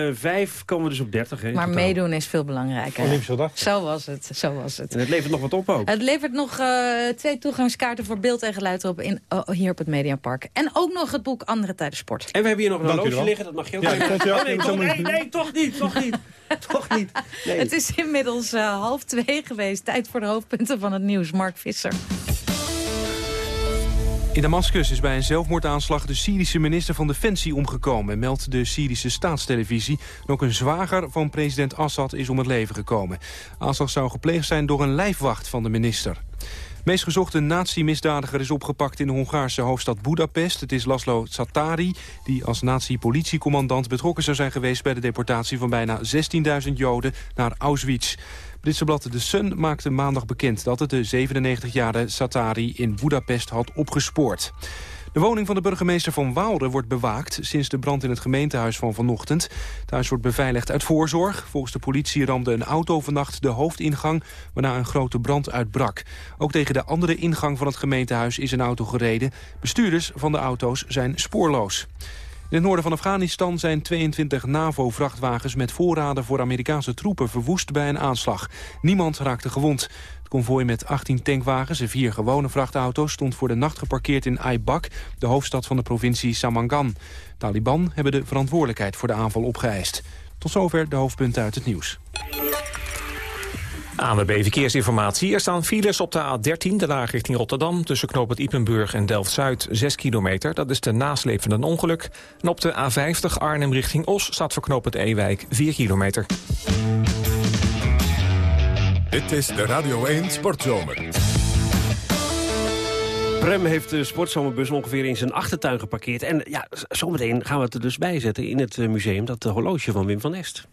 eh, vijf, komen we dus op dertig. Hè, Maar totaal. meedoen is veel belangrijker. Olympische dag. Zo was het, zo was het. En het levert nog wat op ook. Het levert nog eh, twee toegangskaarten voor beeld en geluid op in, oh, hier op het Mediapark. En ook nog het boek Andere Tijden Sport. En we hebben hier nog een horloge liggen, dat mag je ook Ja, even- Oh, nee, toch, nee, nee, toch niet, toch niet. *laughs* toch niet. Nee. Het is inmiddels half twee geweest. Tijd voor de hoofdpunten van het nieuws. Mark Visser. In Damascus is bij een zelfmoordaanslag de Syrische minister van Defensie omgekomen, meldt de Syrische staatstelevisie. En ook een zwager van president Assad is om het leven gekomen. Aanslag zou gepleegd zijn door een lijfwacht van de minister. Meest gezochte nazi-misdadiger is opgepakt in de Hongaarse hoofdstad Budapest. Het is Laszlo Tsatari, die als nazi-politiecommandant betrokken zou zijn geweest... bij de deportatie van bijna 16.000 Joden naar Auschwitz. Britse blad The Sun maakte maandag bekend dat het de 97-jarige Satari in Budapest had opgespoord. De woning van de burgemeester van Waalre wordt bewaakt sinds de brand in het gemeentehuis van vanochtend. Het huis wordt beveiligd uit voorzorg. Volgens de politie ramde een auto vannacht de hoofdingang, waarna een grote brand uitbrak. Ook tegen de andere ingang van het gemeentehuis is een auto gereden. Bestuurders van de auto's zijn spoorloos. In het noorden van Afghanistan zijn 22 NAVO-vrachtwagens met voorraden voor Amerikaanse troepen verwoest bij een aanslag. Niemand raakte gewond. Het konvooi met 18 tankwagens en vier gewone vrachtauto's stond voor de nacht geparkeerd in Aibak, de hoofdstad van de provincie Samangan. Taliban hebben de verantwoordelijkheid voor de aanval opgeëist. Tot zover de hoofdpunten uit het nieuws. ANWB Verkeersinformatie. Er staan files op de A13, de laag richting Rotterdam... tussen knoop het Ipenburg en Delft-Zuid, 6 kilometer. Dat is de nasleep van een ongeluk. En op de A50 Arnhem richting Os staat voor knoop het Ewijk 4 kilometer. Dit is de Radio 1 Sportzomer. Prem heeft de sportzomerbus ongeveer in zijn achtertuin geparkeerd. En ja, zometeen gaan we het er dus bij zetten in het eh, museum... dat eh, horloge van Wim van Est.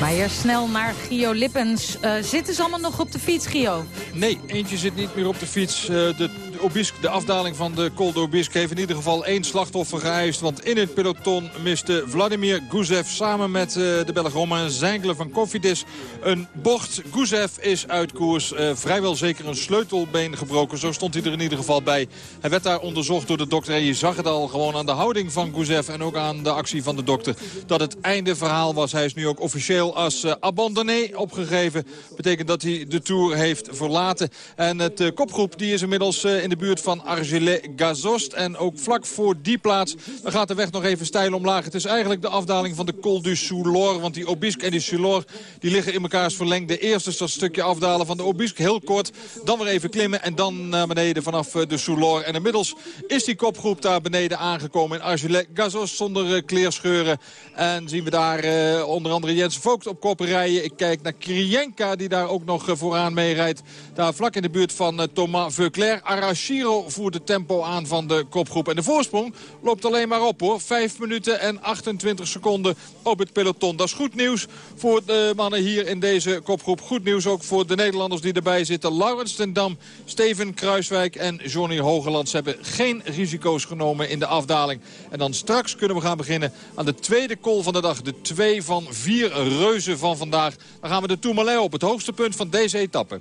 Maar hier snel naar Gio Lippens. Eh, zitten ze allemaal nog op de fiets, Gio? Nee, eentje zit niet meer op de fiets. Eh, de, Obisk, de afdaling van de Col d'Obisk heeft in ieder geval één slachtoffer geëist. Want in het peloton miste Vladimir Guzev samen met eh, de Belg Romain van Cofidis een bocht. Guzev is uit koers. Eh, vrijwel zeker een sleutelbeen gebroken. Zo stond hij er in ieder geval bij. Hij werd daar onderzocht door de dokter. En je zag het al gewoon aan de houding van Guzev en ook aan de actie van de dokter. Dat het einde verhaal was. Hij is nu ook officieel als eh, abandonné opgegeven. Betekent dat hij de Tour heeft verlaten. En het kopgroep die is inmiddels in de buurt van Argelais-Gazost. En ook vlak voor die plaats dan gaat de weg nog even steil omlaag. Het is eigenlijk de afdaling van de Col du Soulor. Want die Obisque en die Soulor die liggen in mekaars verlengde. Eerst is dat stukje afdalen van de Obisque, heel kort. Dan weer even klimmen en dan naar beneden vanaf eh, de Soulor. En inmiddels is die kopgroep daar beneden aangekomen in Argelais-Gazost zonder eh, kleerscheuren. En zien we daar eh, onder andere Jens Vogt op kop rijden. Ik kijk naar Krienka die daar ook nog vooraan meerijdt. Daar vlak in de buurt van Thomas Veuclair. Arashiro voert de tempo aan van de kopgroep. En de voorsprong loopt alleen maar op hoor. 5 minuten en 28 seconden op het peloton. Dat is goed nieuws voor de mannen hier in deze kopgroep. Goed nieuws ook voor de Nederlanders die erbij zitten. Laurens ten Dam, Steven Kruiswijk en Johnny Hogeland. Ze hebben geen risico's genomen in de afdaling. En dan straks kunnen we gaan beginnen aan de tweede call van de dag. De twee van vier reuzen van vandaag. Dan gaan we de Tourmalet op, het hoogste punt van deze etappe.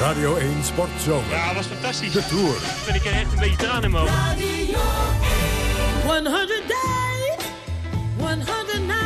Radio 1 Sportzomer. Ja, was fantastisch. De Tour. En ik echt een beetje tranen in mijn ogen. Radio 1. 100 109.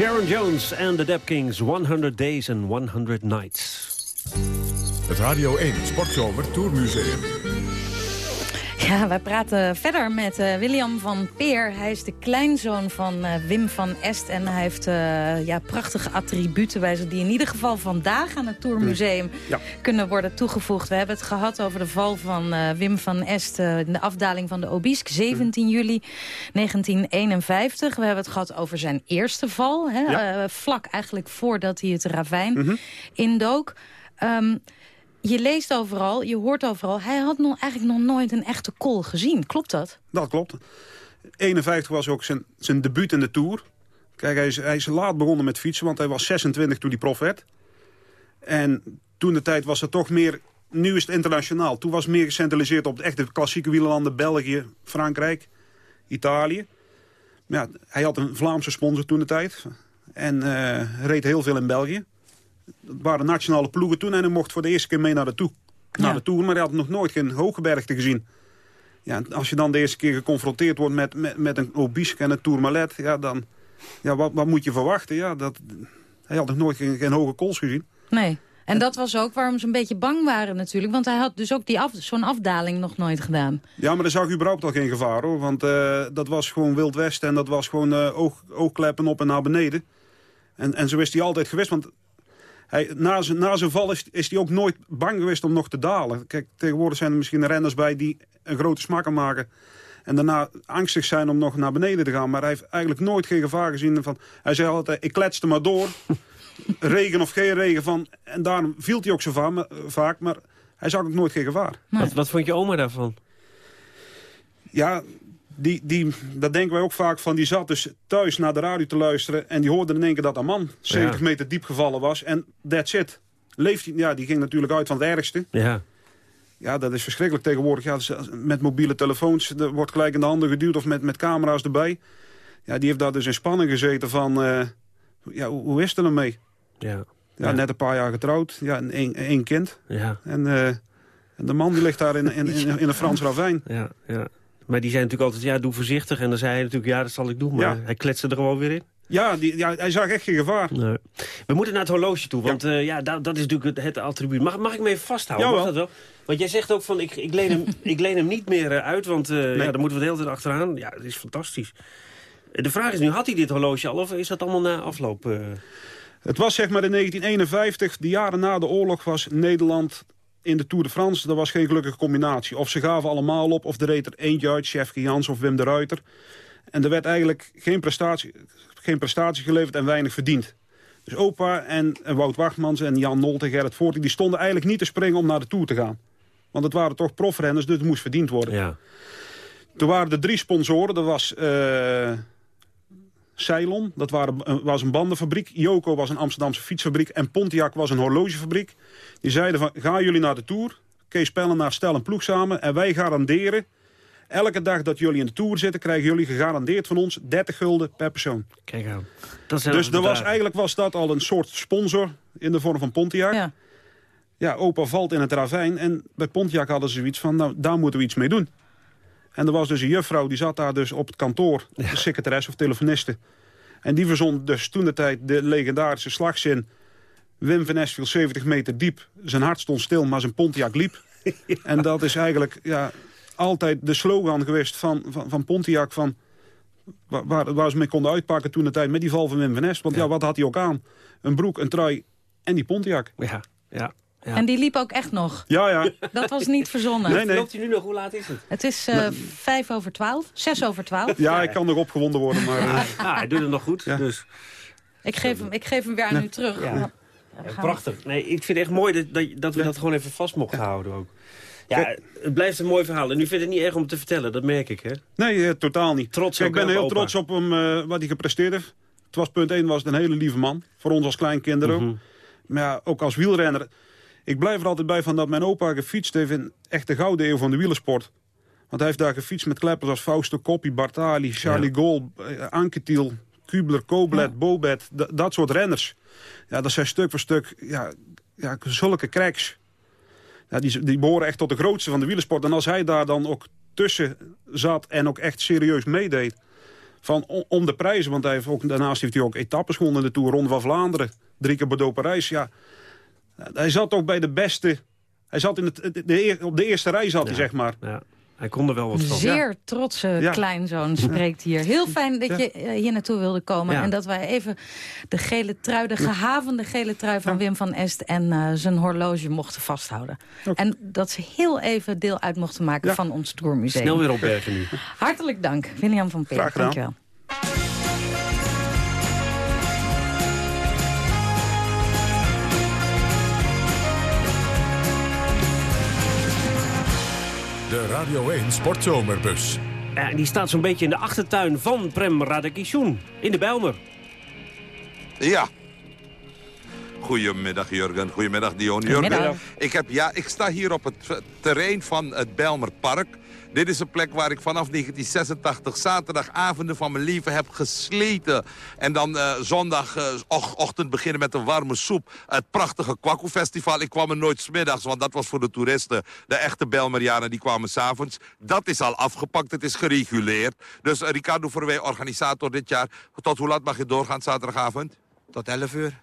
Sharon Jones en de Dap Kings, 100 Days and 100 Nights. Het Radio 1 Sportzomer Tourmuseum. Ja, wij praten verder met eh, William van Peer. Hij is de kleinzoon van eh, Wim van Est. En hij heeft eh, ja, prachtige attributen bij zich... die in ieder geval vandaag aan het Tourmuseum Ja. kunnen worden toegevoegd. We hebben het gehad over de val van Wim van Est... in de afdaling van de Obisque, 17 juli 1951. We hebben het gehad over zijn eerste val. Hè, Ja. vlak eigenlijk voordat hij het ravijn indook. Ehm, je leest overal, je hoort overal... hij had nog, eigenlijk nog nooit een echte kol gezien. Klopt dat? Dat klopt. 51 was ook zijn, zijn debuut in de Tour. Kijk, hij is, hij is laat begonnen met fietsen, want hij was 26 toen hij prof werd. En toen de tijd was het toch meer... Nu is het internationaal. Toen was het meer gecentraliseerd op de echte klassieke wielerlanden. België, Frankrijk, Italië. Maar ja, hij had een Vlaamse sponsor toen de tijd. En eh, reed heel veel in België. Het waren nationale ploegen toen. En hij mocht voor de eerste keer mee naar de, toe, naar de Tour. Maar hij had nog nooit geen hooggebergte gezien. Ja, als je dan de eerste keer geconfronteerd wordt met, met, met een Obisque en een Tourmalet... Ja, dan, ja, wat, wat moet je verwachten? Ja, dat, hij had nog nooit geen, geen hoge kools gezien. Nee. En dat was ook waarom ze een beetje bang waren natuurlijk. Want hij had dus ook die af, zo'n afdaling nog nooit gedaan. Ja, maar er zag überhaupt al geen gevaar, hoor. Want eh, dat was gewoon Wild West en dat was gewoon eh, oog, oogkleppen op en naar beneden. En, en zo is hij altijd geweest, want hij, na, zijn, na zijn val is, is hij ook nooit bang geweest om nog te dalen. Kijk, tegenwoordig zijn er misschien renners bij die een grote smakken maken... en daarna angstig zijn om nog naar beneden te gaan. Maar hij heeft eigenlijk nooit geen gevaar gezien. Van, hij zei altijd, ik kletste maar door. *laughs* regen of geen regen. Van, en daarom viel hij ook zo va- vaak, maar hij zag ook nooit geen gevaar. Wat, wat vond je oma daarvan? Ja, die, die, dat denken wij ook vaak van. Die zat dus thuis naar de radio te luisteren... en die hoorde in één keer dat een man 70 Ja. meter diep gevallen was. En that's it. Leeft hij, ja, die ging natuurlijk uit van het ergste. Ja. Ja, dat is verschrikkelijk tegenwoordig. Ja, met mobiele telefoons, er wordt gelijk in de handen geduwd... of met, met camera's erbij. Ja, die heeft daar dus in spanning gezeten van... eh, ja, hoe, hoe is het er nou mee? Ja. Ja, net een paar jaar getrouwd. Ja, één, één kind. Ja. En, eh, en de man die ligt daar in, in, in, in een Frans ravijn. Ja, ja. Maar die zei natuurlijk altijd, ja, doe voorzichtig. En dan zei hij natuurlijk, ja, dat zal ik doen. Maar Ja. hij kletste er gewoon weer in. Ja, die, ja, hij zag echt geen gevaar. Nee. We moeten naar het horloge toe, want ja, ja dat, dat is natuurlijk het, het attribuut. Mag, mag ik me even vasthouden? Jawel. Mag dat wel? Want jij zegt ook van, ik, ik, leen, hem, *laughs* ik leen hem niet meer eh, uit, want eh, ja, dan moeten we de hele tijd achteraan. Ja, dat is fantastisch. De vraag is nu, had hij dit horloge al of is dat allemaal na afloop? eh? Het was zeg maar in 1951, de jaren na de oorlog, was Nederland in de Tour de France. Dat was geen gelukkige combinatie. Of ze gaven allemaal op, of er reed er eentje uit, Chef Jans of Wim de Ruiter. En er werd eigenlijk geen prestatie, geen prestatie geleverd en weinig verdiend. Dus opa en, en Wout Wachtmans en Jan Nolte en Gerrit Voorting... die stonden eigenlijk niet te springen om naar de Tour te gaan. Want het waren toch profrenners, dus het moest verdiend worden. Ja. Er waren er drie sponsoren. Dat was eh Ceylon, dat waren, eh, was een bandenfabriek. Joko was een Amsterdamse fietsfabriek. En Pontiac was een horlogefabriek. Die zeiden van, gaan jullie naar de Tour? Kees Pellenaar, stel een ploeg samen. En wij garanderen, elke dag dat jullie in de Tour zitten... krijgen jullie gegarandeerd van ons 30 gulden per persoon. Kijk aan. Dat zijn Dus er was, eigenlijk was dat al een soort sponsor in de vorm van Pontiac. Ja. Ja, opa valt in het ravijn. En bij Pontiac hadden ze zoiets van, nou, daar moeten we iets mee doen. En er was dus een juffrouw, die zat daar dus op het kantoor. De secretaresse of telefoniste. En die verzon dus toen de tijd de legendarische slagzin... Wim van viel 70 meter diep. Zijn hart stond stil, maar zijn Pontiac liep. *laughs* En dat is eigenlijk ja, altijd de slogan geweest van, van, van Pontiac... Van, waar, waar, ze mee konden uitpakken toen de tijd met die val van Wim van Est. Want ja, wat had hij ook aan? Een broek, een trui en die Pontiac. Ja, ja. Ja. En die liep ook echt nog. Ja, ja. Dat was niet verzonnen. Nee, nee. Loopt hij nu nog? Hoe laat is het? Het is eh, vijf over twaalf, zes over twaalf. Ja, ik kan nog opgewonden worden, maar... eh, Ah, hij doet het nog goed. Dus. Ik geef hem, ik geef hem weer aan u terug. Ja. Ja. Ja, prachtig. Nee, ik vind het echt mooi dat, dat, dat we dat gewoon even vast mochten houden ook. Ja, het blijft een mooi verhaal. En u vindt het niet erg om te vertellen, dat merk ik, hè? Nee, eh, totaal niet. Trots Kijk, ook, ik ben heel opa. trots op hem, eh, wat hij gepresteerd heeft. Het was punt 1 was het een hele lieve man. Voor ons als kleinkinderen ook. Mhm. Maar ja, ook als wielrenner. Ik blijf er altijd bij van dat mijn opa gefietst heeft in echt de gouden eeuw van de wielersport. Want hij heeft daar gefietst met kleppers als Fausto Coppi, Bartali, Charlie Gol, eh, Anquetil, Kubler, Koblet, Bobet. Dat soort renners. Ja, dat zijn stuk voor stuk ja, ja, zulke cracks. Ja, die, die behoren echt tot de grootste van de wielersport. En als hij daar dan ook tussen zat en ook echt serieus meedeed... Van, om- om de prijzen, want hij heeft ook, daarnaast heeft hij ook etappes gewonnen in de Tour. Ronde van Vlaanderen, drie keer Bordeaux-Parijs. Ja, hij zat ook bij de beste... Hij zat in het, de, de- op de eerste rij, zat hij, zeg maar. Ja, hij kon er wel wat van. Zeer trotse Ja. kleinzoon spreekt hier. Heel fijn dat Ja. je eh, hier naartoe wilde komen. Ja. En dat wij even de gele trui, de gehavende gele trui van Wim van Est... en eh, zijn horloge mochten vasthouden. En dat ze heel even deel uit mochten maken van ons Tourmuseum. Snel weer opbergen nu. Hartelijk dank, William van Peer. Graag gedaan. Dankjewel. De Radio 1 Sportzomerbus. Ja, en die staat zo'n beetje in de achtertuin van Prem Radakishun. In de Bijlmer. Ja. Goedemiddag Jurgen, goedemiddag Dion. Goedemiddag. Jurgen, ik, heb, ja, ik sta hier op het terrein van het Belmerpark. Dit is een plek waar ik vanaf 1986 zaterdagavonden van mijn leven heb gesleten. En dan eh, zondagochtend beginnen met een warme soep. Het prachtige Kwaku Festival. Ik kwam er nooit smiddags, want dat was voor de toeristen. De echte Belmerianen die kwamen s'avonds. Dat is al afgepakt, het is gereguleerd. Dus eh, Ricardo Verwij, organisator dit jaar. Tot hoe laat mag je doorgaan zaterdagavond? Tot 11 uur.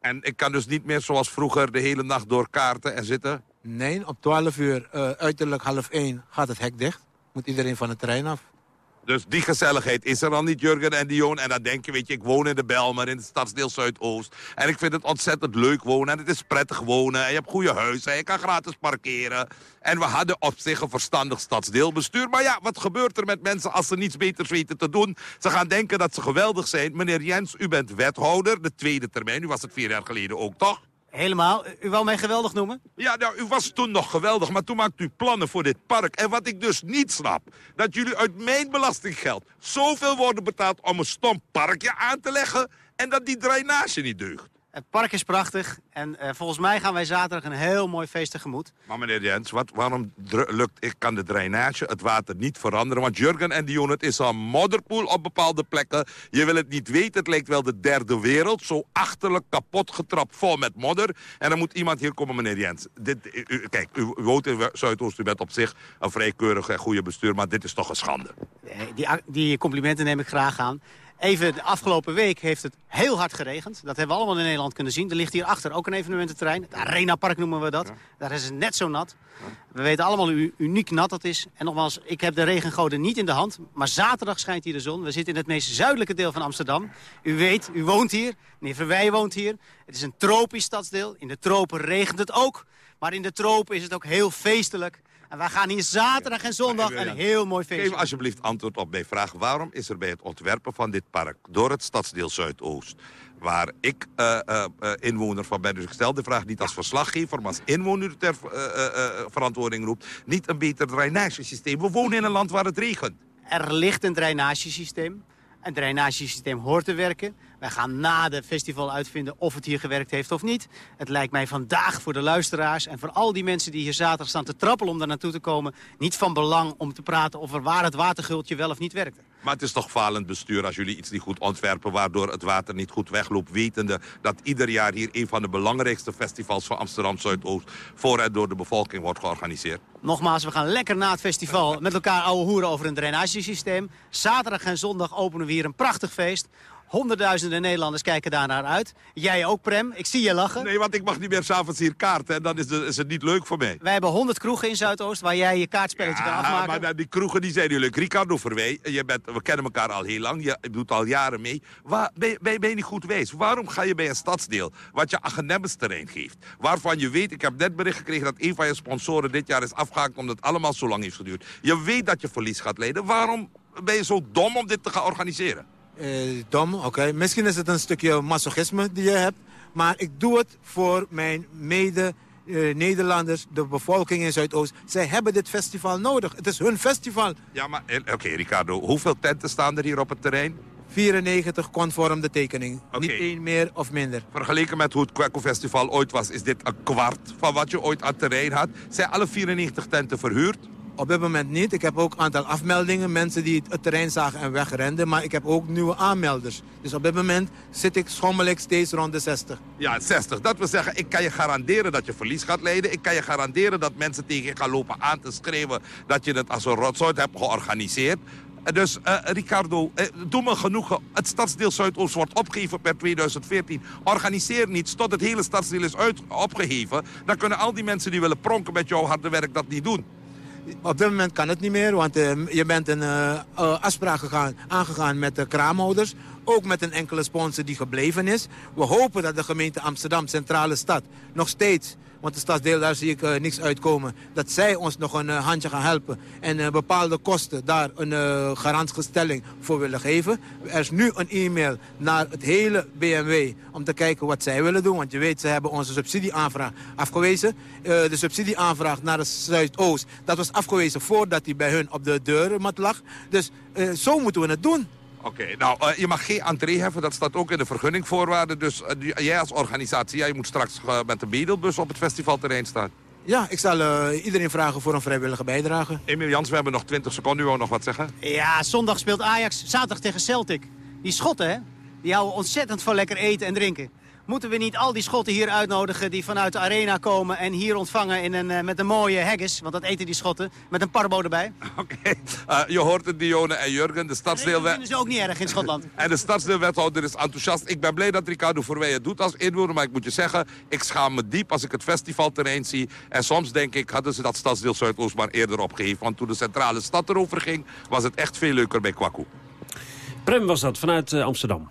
En ik kan dus niet meer zoals vroeger de hele nacht door kaarten en zitten? Nee, op 12 uur, eh, uiterlijk half 1, gaat het hek dicht. Moet iedereen van het terrein af. Dus die gezelligheid is er dan niet, Jurgen en Dion. En dan denk je, weet je, ik woon in de Belmer, in het stadsdeel Zuidoost. En ik vind het ontzettend leuk wonen. En het is prettig wonen. En je hebt goede huizen. En je kan gratis parkeren. En we hadden op zich een verstandig stadsdeelbestuur. Maar ja, wat gebeurt er met mensen als ze niets beters weten te doen? Ze gaan denken dat ze geweldig zijn. Meneer Jens, u bent wethouder, de tweede termijn. U was het vier jaar geleden ook, toch? Helemaal. U wou mij geweldig noemen? Ja, nou, u was toen nog geweldig, maar toen maakte u plannen voor dit park. En wat ik dus niet snap, dat jullie uit mijn belastinggeld zoveel worden betaald om een stom parkje aan te leggen en dat die drainage niet deugt. Het park is prachtig en eh, volgens mij gaan wij zaterdag een heel mooi feest tegemoet. Maar meneer Jens, wat, waarom lukt, ik kan de drainage, het water niet veranderen? Want Jurgen en Dion, het is een modderpoel op bepaalde plekken. Je wil het niet weten, het lijkt wel de derde wereld. Zo achterlijk kapot getrapt, vol met modder. En dan moet iemand hier komen, meneer Jens. Dit, u- kijk, u woont in Zuidoost, u bent op zich een vrij keurig en goede bestuur... maar dit is toch een schande. Die, die complimenten neem ik graag aan. Even, de afgelopen week heeft het heel hard geregend. Dat hebben we allemaal in Nederland kunnen zien. Er ligt hier achter ook een evenemententerrein. Het Arena Park noemen we dat. Daar is het net zo nat. We weten allemaal hoe uniek nat dat is. En nogmaals, ik heb de regengoden niet in de hand. Maar zaterdag schijnt hier de zon. We zitten in het meest zuidelijke deel van Amsterdam. U weet, u woont hier. Meneer Verwij woont hier. Het is een tropisch stadsdeel. In de tropen regent het ook. Maar in de tropen is het ook heel feestelijk. En wij gaan hier zaterdag en zondag een heel mooi feest Geef alsjeblieft antwoord op mijn vraag. Waarom is er bij het ontwerpen van dit park door het stadsdeel Zuidoost... waar ik eh, eh, eh, inwoner van ben, dus ik stel de vraag niet als verslaggever... maar als inwoner ter verantwoording roept... niet een beter drainagesysteem. We wonen in een land waar het regent. Er ligt een drainagesysteem. Een drainagesysteem hoort te werken. Wij gaan na de festival uitvinden of het hier gewerkt heeft of niet. Het lijkt mij vandaag voor de luisteraars en voor al die mensen die hier zaterdag staan te trappelen om daar naartoe te komen... niet van belang om te praten over waar het watergultje wel of niet werkte. Maar het is toch falend bestuur als jullie iets niet goed ontwerpen... waardoor het water niet goed wegloopt, wetende dat ieder jaar hier... een van de belangrijkste festivals van Amsterdam Zuidoost... voor en door de bevolking wordt georganiseerd. Nogmaals, we gaan lekker na het festival met elkaar ouwe hoeren over een drainagesysteem. Zaterdag en zondag openen we hier een prachtig feest. Honderdduizenden Nederlanders kijken daarnaar uit. Jij ook, Prem. Ik zie je lachen. Nee, want ik mag niet meer s'avonds hier kaarten en dan is, de- is het niet leuk voor mij. Wij hebben 100 kroegen in Zuidoost waar jij je kaartspelletje kan Ja, afmaken. maar dan die kroegen die zijn natuurlijk. Ricardo Verwij, je bent, we kennen elkaar al heel lang. Je doet al jaren mee. Waar, ben, je- ben, je- ben je niet goed wijs? Waarom ga je bij een stadsdeel wat je terrein geeft? Waarvan je weet, ik heb net bericht gekregen dat een van je sponsoren dit jaar is afgehaakt omdat het allemaal zo lang heeft geduurd. Je weet dat je verlies gaat leiden. Waarom ben je zo dom om dit te gaan organiseren? Eh, dom, oké. Misschien is het een stukje masochisme die je hebt. Maar ik doe het voor mijn eh, Nederlanders, de bevolking in Zuidoost... zij hebben dit festival nodig. Het is hun festival. Ja, maar eh, oké Ricardo, hoeveel tenten staan er hier op het terrein? 94 conform de tekening. Niet één meer of minder. Vergeleken met hoe het Kwekko Festival ooit was, is dit een kwart van wat je ooit aan terrein had. Zijn alle 94 tenten verhuurd? Op dit moment niet. Ik heb ook een aantal afmeldingen. Mensen die het terrein zagen en wegrenden. Maar ik heb ook nieuwe aanmelders. Dus op dit moment zit ik schommelijk steeds rond de 60. Ja, 60. Dat wil zeggen, ik kan je garanderen dat je verlies gaat leiden. Ik kan je garanderen dat mensen tegen je gaan lopen aan te schreeuwen... dat je het als een rotzooi hebt georganiseerd. Eh, Dus eh, Ricardo, eh, doe me genoegen. Het stadsdeel Zuidoost wordt opgegeven per 2014. Organiseer niets tot het hele stadsdeel is uit, opgeheven. Dan kunnen al die mensen die willen pronken met jouw harde werk dat niet doen. Op dit moment kan het niet meer, want eh, je bent een eh, eh, afspraak gegaan, aangegaan met de kraamhouders. Ook met een enkele sponsor die gebleven is. We hopen dat de gemeente Amsterdam, centrale stad, nog steeds... want de stadsdeel, daar zie ik eh, niks uitkomen... dat zij ons nog een eh, handje gaan helpen... en eh, bepaalde kosten daar een garantgestelling voor willen geven. Er is nu een e-mail naar het hele BMW... om te kijken wat zij willen doen. Want je weet, ze hebben onze subsidieaanvraag afgewezen. De subsidieaanvraag naar de Zuidoost... dat was afgewezen voordat die bij hun op de deurmat lag. Dus zo moeten we het doen. Oké, nou, eh, je mag geen entree heffen. Dat staat ook in de vergunningvoorwaarden. Dus eh, die- jij als organisatie, jij moet straks eh, met de bedelbus op het festivalterrein staan. Ja, ik zal eh, iedereen vragen voor een vrijwillige bijdrage. Emiel Jans, we hebben nog 20 seconden. U wou nog wat zeggen? Ja, zondag speelt Ajax, zaterdag tegen Celtic. Die Schotten, hè, die houden ontzettend van lekker eten en drinken. Moeten we niet al die Schotten hier uitnodigen die vanuit de arena komen... en hier ontvangen in een, eh, met een mooie haggis, want dat eten die Schotten, met een parbo erbij? *laughs* Eh, je hoort het, Dione en Jurgen, de Dat stadsdeelwet... vinden ze ook niet erg in Schotland. *laughs* En de stadsdeelwethouder is enthousiast. Ik ben blij dat Ricardo Verwij het doet als inwoner. Maar ik moet je zeggen, ik schaam me diep als ik het festivalterrein zie. En soms denk ik, hadden ze dat stadsdeel Zuidoost maar eerder opgegeven. Want toen de centrale stad erover ging, was het echt veel leuker bij Kwaku. Prem was dat, vanuit eh, Amsterdam.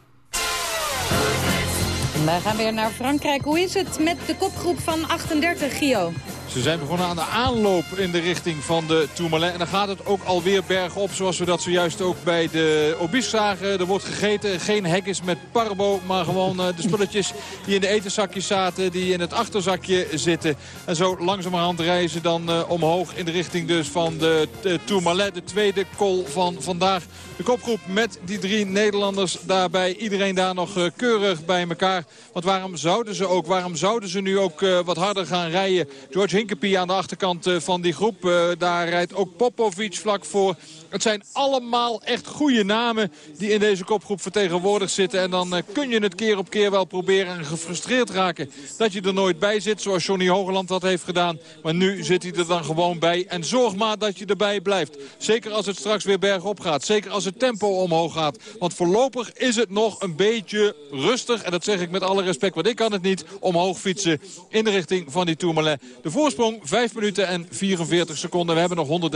Wij gaan weer naar Frankrijk. Hoe is het met de kopgroep van 38, Gio? Ze zijn begonnen aan de aanloop in de richting van de Tourmalet. En dan gaat het ook alweer bergop, zoals we dat zojuist ook bij de Obis zagen. Er wordt gegeten, geen hekjes met parbo, maar gewoon eh, de spulletjes die in de etenzakjes zaten, die in het achterzakje zitten. En zo langzamerhand reizen dan eh, omhoog in de richting dus van de, Tourmalet, de tweede col van vandaag. De kopgroep met die drie Nederlanders daarbij. Iedereen daar nog eh, keurig bij elkaar. Want waarom zouden ze ook, waarom zouden ze nu ook eh, wat harder gaan rijden? George Hinkepie aan de achterkant eh, van die groep. Daar rijdt ook Popovic vlak voor. Het zijn allemaal echt goede namen die in deze kopgroep vertegenwoordigd zitten. En dan kun je het keer op keer wel proberen en gefrustreerd raken dat je er nooit bij zit. Zoals Johnny Hogeland dat heeft gedaan. Maar nu zit hij er dan gewoon bij. En zorg maar dat je erbij blijft. Zeker als het straks weer bergop gaat. Zeker als het tempo omhoog gaat. Want voorlopig is het nog een beetje rustig. En dat zeg ik met alle respect, want ik kan het niet omhoog fietsen in de richting van die Tourmalet. De voorsprong 5 minuten en 44 seconden. We hebben nog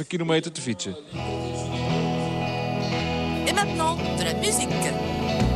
102,5 kilometer te fietsen. Et maintenant, de la.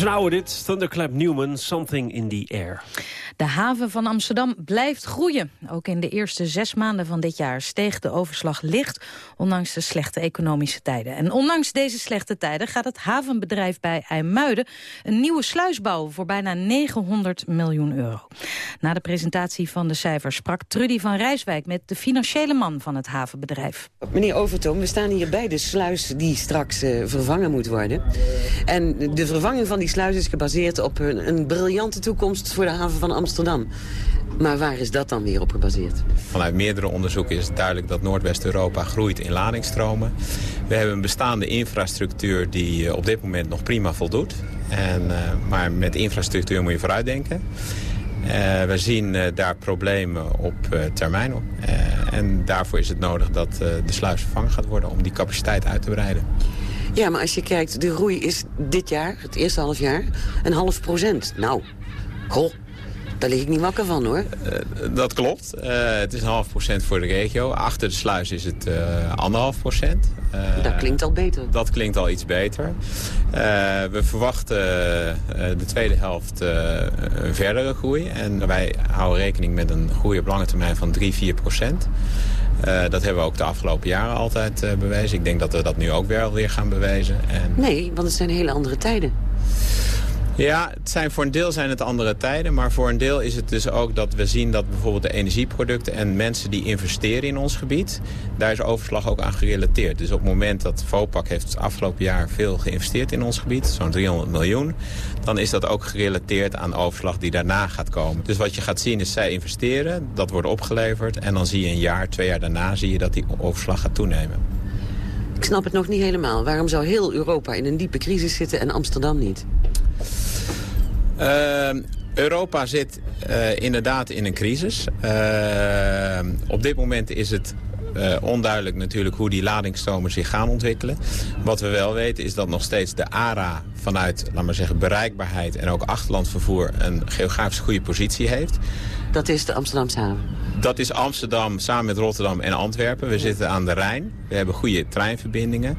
Is een oude dit, Thunderclap Newman, Something in the Air. De haven van Amsterdam blijft groeien. Ook in de eerste zes maanden van dit jaar steeg de overslag licht... ondanks de slechte economische tijden. En ondanks deze slechte tijden gaat het havenbedrijf bij IJmuiden... een nieuwe sluis bouwen voor bijna 900 miljoen euro. Na de presentatie van de cijfers sprak Trudy van Rijswijk... met de financiële man van het havenbedrijf. Meneer Overtoom, we staan hier bij de sluis die straks uh, vervangen moet worden. En de vervanging van die sluis is gebaseerd op een, een briljante toekomst voor de haven van Amsterdam. Maar waar is dat dan weer op gebaseerd? Vanuit meerdere onderzoeken is het duidelijk dat Noordwest-Europa groeit in ladingsstromen. We hebben een bestaande infrastructuur die uh, op dit moment nog prima voldoet. En, uh, maar met infrastructuur moet je vooruitdenken. Uh, we zien uh, daar problemen op uh, termijn op. en daarvoor is het nodig dat de sluis vervangen gaat worden om die capaciteit uit te breiden. Ja, maar als je kijkt, de groei is dit jaar, het eerste half jaar, een half procent. Nou, goh, daar lig ik niet wakker van, hoor. Uh, dat klopt. Uh, het is een half procent voor de regio. Achter de sluis is het uh, anderhalf procent. dat klinkt al beter. Dat klinkt al iets beter. we verwachten de tweede helft een verdere groei. En wij houden rekening met een groei op lange termijn van 3, 4 procent. Uh, dat hebben we ook de afgelopen jaren altijd uh, bewezen. Ik denk dat we dat nu ook weer alweer gaan bewijzen. En... Nee, want het zijn hele andere tijden. Ja, het zijn, voor een deel zijn het andere tijden. Maar voor een deel is het dus ook dat we zien dat bijvoorbeeld de energieproducten... en mensen die investeren in ons gebied, daar is overslag ook aan gerelateerd. Dus op het moment dat Vopak heeft het afgelopen jaar veel geïnvesteerd in ons gebied... zo'n 300 miljoen, dan is dat ook gerelateerd aan overslag die daarna gaat komen. Dus wat je gaat zien is zij investeren, dat wordt opgeleverd... en dan zie je een jaar, twee jaar daarna zie je dat die overslag gaat toenemen. Ik snap het nog niet helemaal. Waarom zou heel Europa in een diepe crisis zitten en Amsterdam niet? Uh, Europa zit uh, inderdaad in een crisis. Uh, op dit moment is het onduidelijk natuurlijk hoe die ladingsstromen zich gaan ontwikkelen. Wat we wel weten is dat nog steeds de ARA vanuit laat maar zeggen, bereikbaarheid en ook achterlandvervoer een geografisch goede positie heeft. Dat is de Amsterdamse haven? Dat is Amsterdam samen met Rotterdam en Antwerpen. We zitten aan de Rijn. We hebben goede treinverbindingen.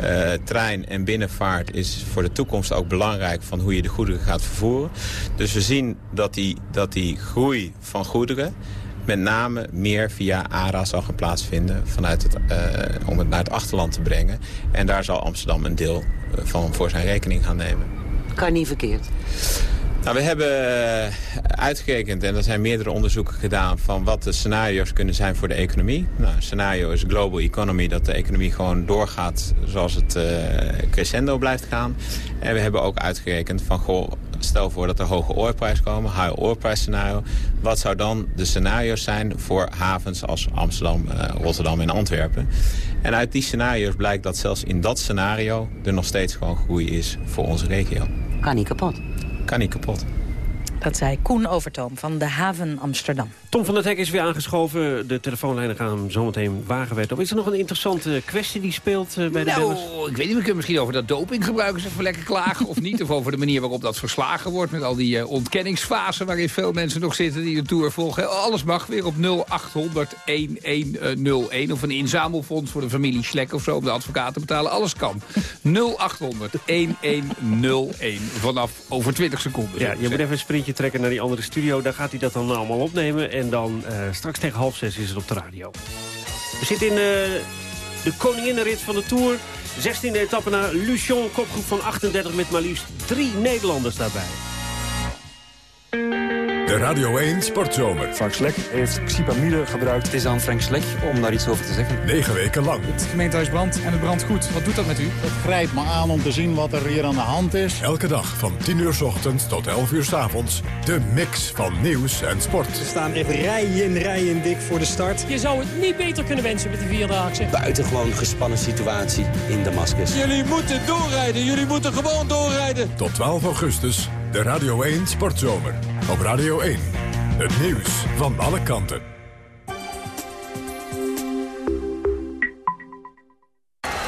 Uh, trein en binnenvaart is voor de toekomst ook belangrijk van hoe je de goederen gaat vervoeren. Dus we zien dat die, dat die groei van goederen met name meer via ARA zal gaan plaatsvinden vanuit het, uh, om het naar het achterland te brengen. En daar zal Amsterdam een deel van voor zijn rekening gaan nemen. Kan niet verkeerd. Nou, we hebben uitgerekend, en er zijn meerdere onderzoeken gedaan... van wat de scenario's kunnen zijn voor de economie. Nou, een scenario is global economy, dat de economie gewoon doorgaat... zoals het uh, crescendo blijft gaan. En we hebben ook uitgerekend van... Goh, stel voor dat er hoge oorprijs komen, high oorprijs scenario. Wat zou dan de scenario's zijn voor havens als Amsterdam, uh, Rotterdam en Antwerpen? En uit die scenario's blijkt dat zelfs in dat scenario... er nog steeds gewoon groei is voor onze regio. Kan niet kapot kan niet kapot. Dat zei Koen Overtoom van de Haven Amsterdam. Tom van der Hek is weer aangeschoven. De telefoonlijnen gaan zometeen wagenwijd op. Is er nog een interessante kwestie die speelt uh, bij de nou, bellers? ik weet niet, we kunnen misschien over dat dopinggebruik eens even lekker klagen of niet. Of over de manier waarop dat verslagen wordt met al die uh, ontkenningsfasen waarin veel mensen nog zitten die de Tour volgen. Alles mag weer op 0800 1101 of een inzamelfonds voor de familie Schlek of zo om de advocaat te betalen. Alles kan. 0800 1101 vanaf over 20 seconden. Ja, je moet even een sprintje trekken naar die andere studio. Daar gaat hij dat dan allemaal opnemen. En dan uh, straks tegen half zes is het op de radio. We zitten in uh, de koninginnenrit van de Tour. 16e etappe naar Luchon, kopgroep van 38 met maar liefst drie Nederlanders daarbij. De Radio 1 Sportzomer. Frank Slek heeft xipamide gebruikt. Het is aan Frank Slek om daar iets over te zeggen. Negen weken lang. Het gemeentehuis brandt en het brandt goed. Wat doet dat met u? Het grijpt me aan om te zien wat er hier aan de hand is. Elke dag van 10 uur s ochtends tot 11 uur s avonds. De mix van nieuws en sport. We staan echt rijen rijen dik voor de start. Je zou het niet beter kunnen wensen met die Vierdaagse. Buitengewoon gespannen situatie in Damascus. Jullie moeten doorrijden. Jullie moeten gewoon doorrijden. Tot 12 augustus. De Radio 1 Sportzomer. Op Radio 1. Het nieuws van alle kanten.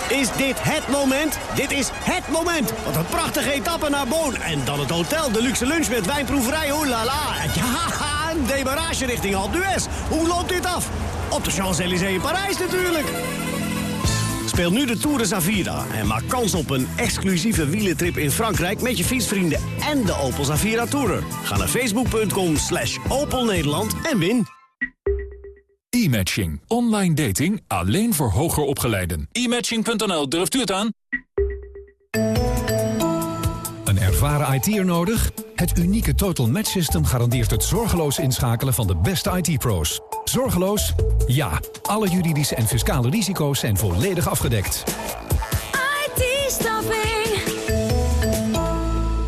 Is dit het moment? Dit is het moment. Wat een prachtige etappe naar Boon. En dan het hotel, de luxe lunch met wijnproeverij. Oh la la. Ja, een demarage richting Alpe. Hoe loopt dit af? Op de Champs-Élysées in Parijs natuurlijk. Speel nu de Tour de Zavira en maak kans op een exclusieve wielentrip in Frankrijk... met je fietsvrienden en de Opel Zavira Tourer. Ga naar facebook.com slash Opel Nederland en win. E-matching. Online dating alleen voor hoger opgeleiden. E-matching.nl, durft u het aan? Ervaren IT'er nodig? Het unieke Total Match System garandeert het zorgeloos inschakelen van de beste IT-pro's. Zorgeloos? Ja. Alle juridische en fiscale risico's zijn volledig afgedekt. IT-staffing.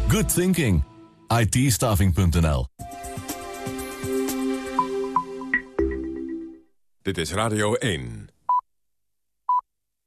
Good thinking. IT-staffing.nl Dit is Radio 1.